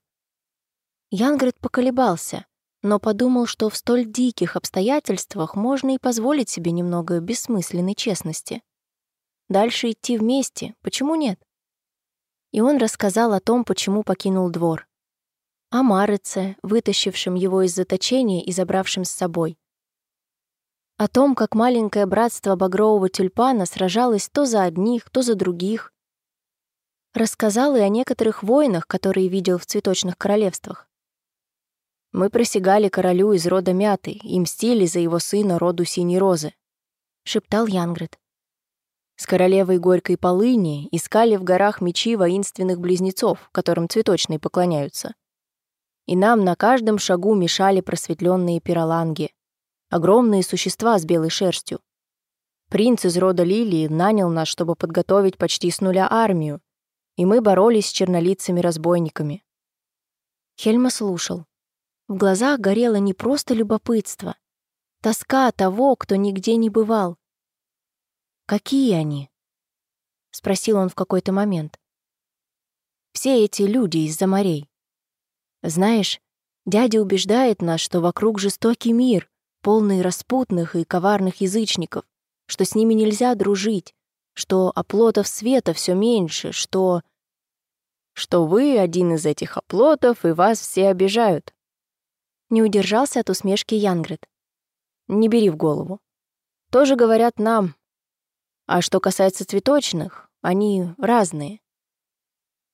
Speaker 2: Янгрид поколебался, но подумал, что в столь диких обстоятельствах можно и позволить себе немного бессмысленной честности. Дальше идти вместе, почему нет? И он рассказал о том, почему покинул двор. О Марице, вытащившем его из заточения и забравшем с собой. О том, как маленькое братство багрового тюльпана сражалось то за одних, то за других. Рассказал и о некоторых войнах, которые видел в цветочных королевствах. Мы просягали королю из рода Мяты и мстили за его сына роду Синей Розы, — шептал Янгрид. С королевой горькой полыни искали в горах мечи воинственных близнецов, которым цветочные поклоняются. И нам на каждом шагу мешали просветленные пироланги, огромные существа с белой шерстью. Принц из рода Лилии нанял нас, чтобы подготовить почти с нуля армию, и мы боролись с чернолицами-разбойниками. Хельма слушал. В глазах горело не просто любопытство, тоска того, кто нигде не бывал, «Какие они?» — спросил он в какой-то момент. «Все эти люди из-за морей. Знаешь, дядя убеждает нас, что вокруг жестокий мир, полный распутных и коварных язычников, что с ними нельзя дружить, что оплотов света все меньше, что... Что вы один из этих оплотов, и вас все обижают». Не удержался от усмешки Янгрет. «Не бери в голову. Тоже говорят нам, а что касается цветочных, они разные.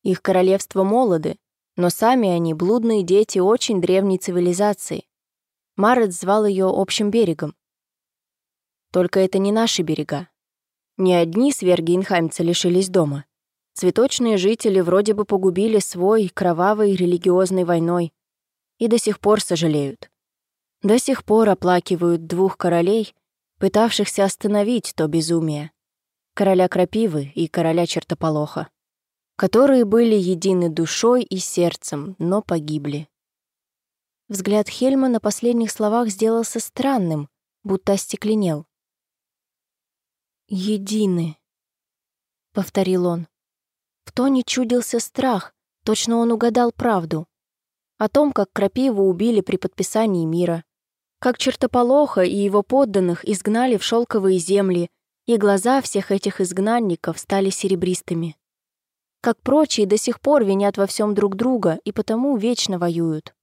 Speaker 2: Их королевства молоды, но сами они блудные дети очень древней цивилизации. Марет звал ее общим берегом. Только это не наши берега. Не одни свергинхаймцы лишились дома. Цветочные жители вроде бы погубили свой кровавой религиозной войной и до сих пор сожалеют. До сих пор оплакивают двух королей, пытавшихся остановить то безумие, короля крапивы и короля чертополоха, которые были едины душой и сердцем, но погибли. Взгляд Хельма на последних словах сделался странным, будто остекленел. «Едины», — повторил он. В тоне чудился страх, точно он угадал правду. О том, как Крапиву убили при подписании мира, как чертополоха и его подданных изгнали в шелковые земли, и глаза всех этих изгнанников стали серебристыми. Как прочие до сих пор винят во всем друг друга и потому вечно воюют.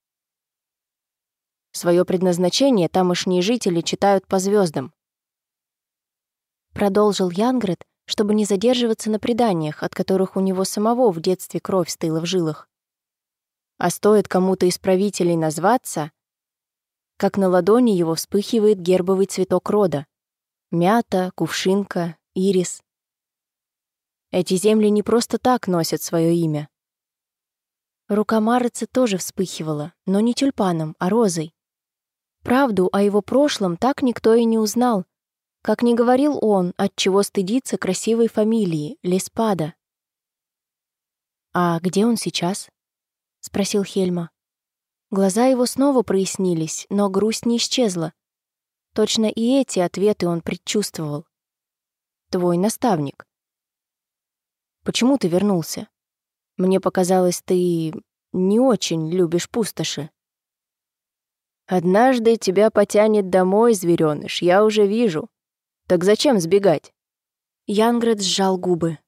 Speaker 2: Свое предназначение тамошние жители читают по звездам. Продолжил Янгрет, чтобы не задерживаться на преданиях, от которых у него самого в детстве кровь стыла в жилах. А стоит кому-то из правителей назваться, как на ладони его вспыхивает гербовый цветок рода. Мята, кувшинка, ирис. Эти земли не просто так носят свое имя. Рука Марыца тоже вспыхивала, но не тюльпаном, а розой. Правду о его прошлом так никто и не узнал, как не говорил он, от чего стыдиться красивой фамилии Леспада. «А где он сейчас?» — спросил Хельма. Глаза его снова прояснились, но грусть не исчезла. Точно и эти ответы он предчувствовал. «Твой наставник». «Почему ты вернулся? Мне показалось, ты не очень любишь пустоши». Однажды тебя потянет домой, зверёныш, я уже вижу. Так зачем сбегать?» Янгрет сжал губы.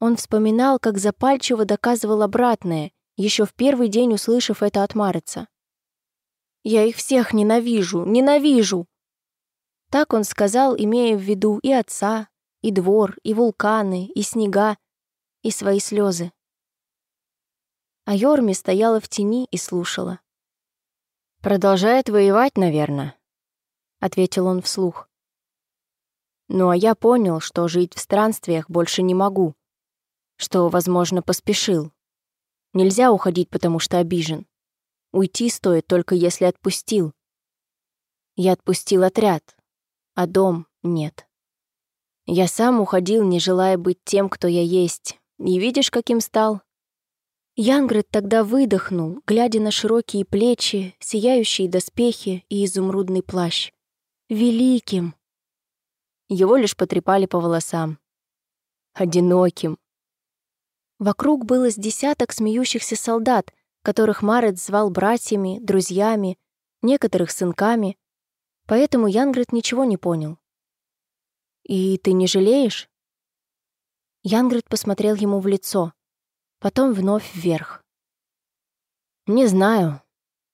Speaker 2: Он вспоминал, как запальчиво доказывал обратное, еще в первый день услышав это от Марица. «Я их всех ненавижу, ненавижу!» Так он сказал, имея в виду и отца, и двор, и вулканы, и снега, и свои слезы. А Йорми стояла в тени и слушала. «Продолжает воевать, наверное», — ответил он вслух. «Ну а я понял, что жить в странствиях больше не могу, что, возможно, поспешил. Нельзя уходить, потому что обижен. Уйти стоит только если отпустил. Я отпустил отряд, а дом нет. Я сам уходил, не желая быть тем, кто я есть. И видишь, каким стал? Янгрет тогда выдохнул, глядя на широкие плечи, сияющие доспехи и изумрудный плащ. Великим! Его лишь потрепали по волосам. Одиноким. Вокруг было с десяток смеющихся солдат, которых Марет звал братьями, друзьями, некоторых сынками, поэтому Янгрет ничего не понял. «И ты не жалеешь?» Янгрет посмотрел ему в лицо потом вновь вверх. Не знаю.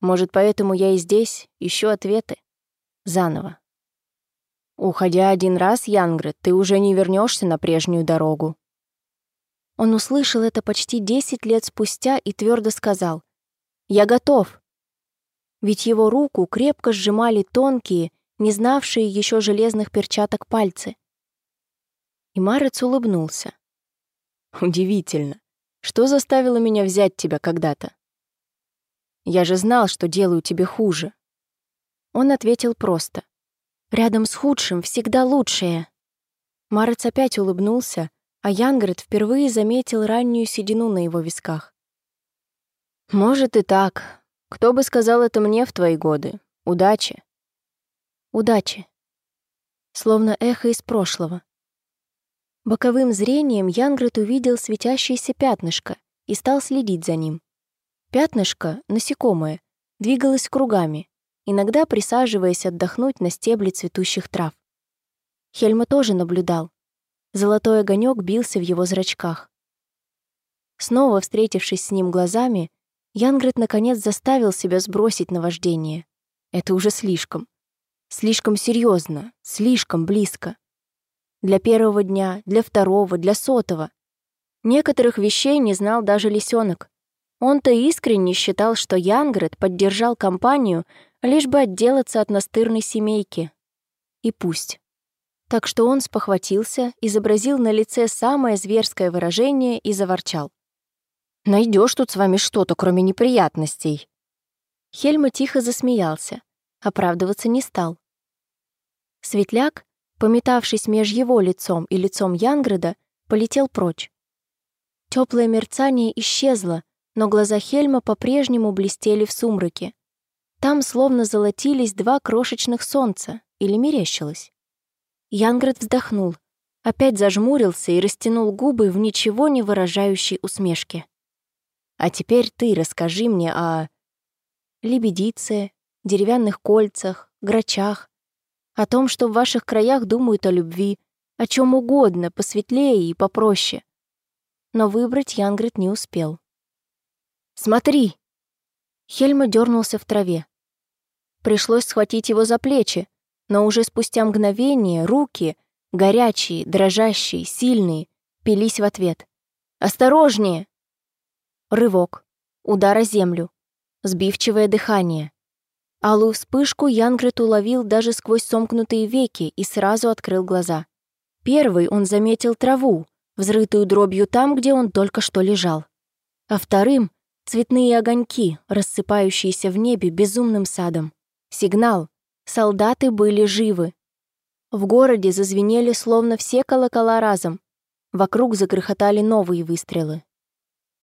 Speaker 2: Может, поэтому я и здесь ищу ответы. Заново. Уходя один раз, Янгрет, ты уже не вернешься на прежнюю дорогу. Он услышал это почти десять лет спустя и твердо сказал «Я готов». Ведь его руку крепко сжимали тонкие, не знавшие еще железных перчаток пальцы. И Марец улыбнулся. Удивительно. Что заставило меня взять тебя когда-то? Я же знал, что делаю тебе хуже. Он ответил просто. Рядом с худшим всегда лучшее. Марец опять улыбнулся, а Янгрет впервые заметил раннюю седину на его висках. «Может и так. Кто бы сказал это мне в твои годы? Удачи». «Удачи». Словно эхо из прошлого. Боковым зрением Янгрет увидел светящееся пятнышко и стал следить за ним. Пятнышко, насекомое, двигалось кругами, иногда присаживаясь отдохнуть на стебле цветущих трав. Хельма тоже наблюдал. Золотой огонек бился в его зрачках. Снова встретившись с ним глазами, Янгрет наконец заставил себя сбросить наваждение. Это уже слишком. Слишком серьезно, слишком близко. Для первого дня, для второго, для сотого. Некоторых вещей не знал даже лисенок. Он-то искренне считал, что Янгрет поддержал компанию, лишь бы отделаться от настырной семейки. И пусть. Так что он спохватился, изобразил на лице самое зверское выражение и заворчал. Найдешь тут с вами что-то, кроме неприятностей?» Хельма тихо засмеялся, оправдываться не стал. Светляк,
Speaker 1: пометавшись меж его лицом и лицом Янграда, полетел прочь. Теплое мерцание исчезло, но глаза Хельма по-прежнему блестели в сумраке. Там словно золотились два крошечных солнца, или мерещилось. Янград вздохнул, опять зажмурился и растянул губы в ничего не выражающей усмешке. «А теперь ты расскажи мне о...» лебедице, деревянных кольцах, грачах, о том, что в ваших краях думают о любви, о чем угодно, посветлее и попроще. Но выбрать Янгрид не успел. «Смотри!» Хельма дернулся в траве. Пришлось схватить его за плечи, но уже спустя мгновение руки, горячие, дрожащие, сильные, пились в ответ. «Осторожнее!» Рывок. Удар о землю. Сбивчивое дыхание. Алую вспышку Янгрет уловил даже сквозь сомкнутые веки и сразу открыл глаза. Первый он заметил траву, взрытую дробью там, где он только что лежал. А вторым — цветные огоньки, рассыпающиеся в небе безумным садом. Сигнал. Солдаты были живы. В городе зазвенели словно все колокола разом. Вокруг загрохотали новые выстрелы.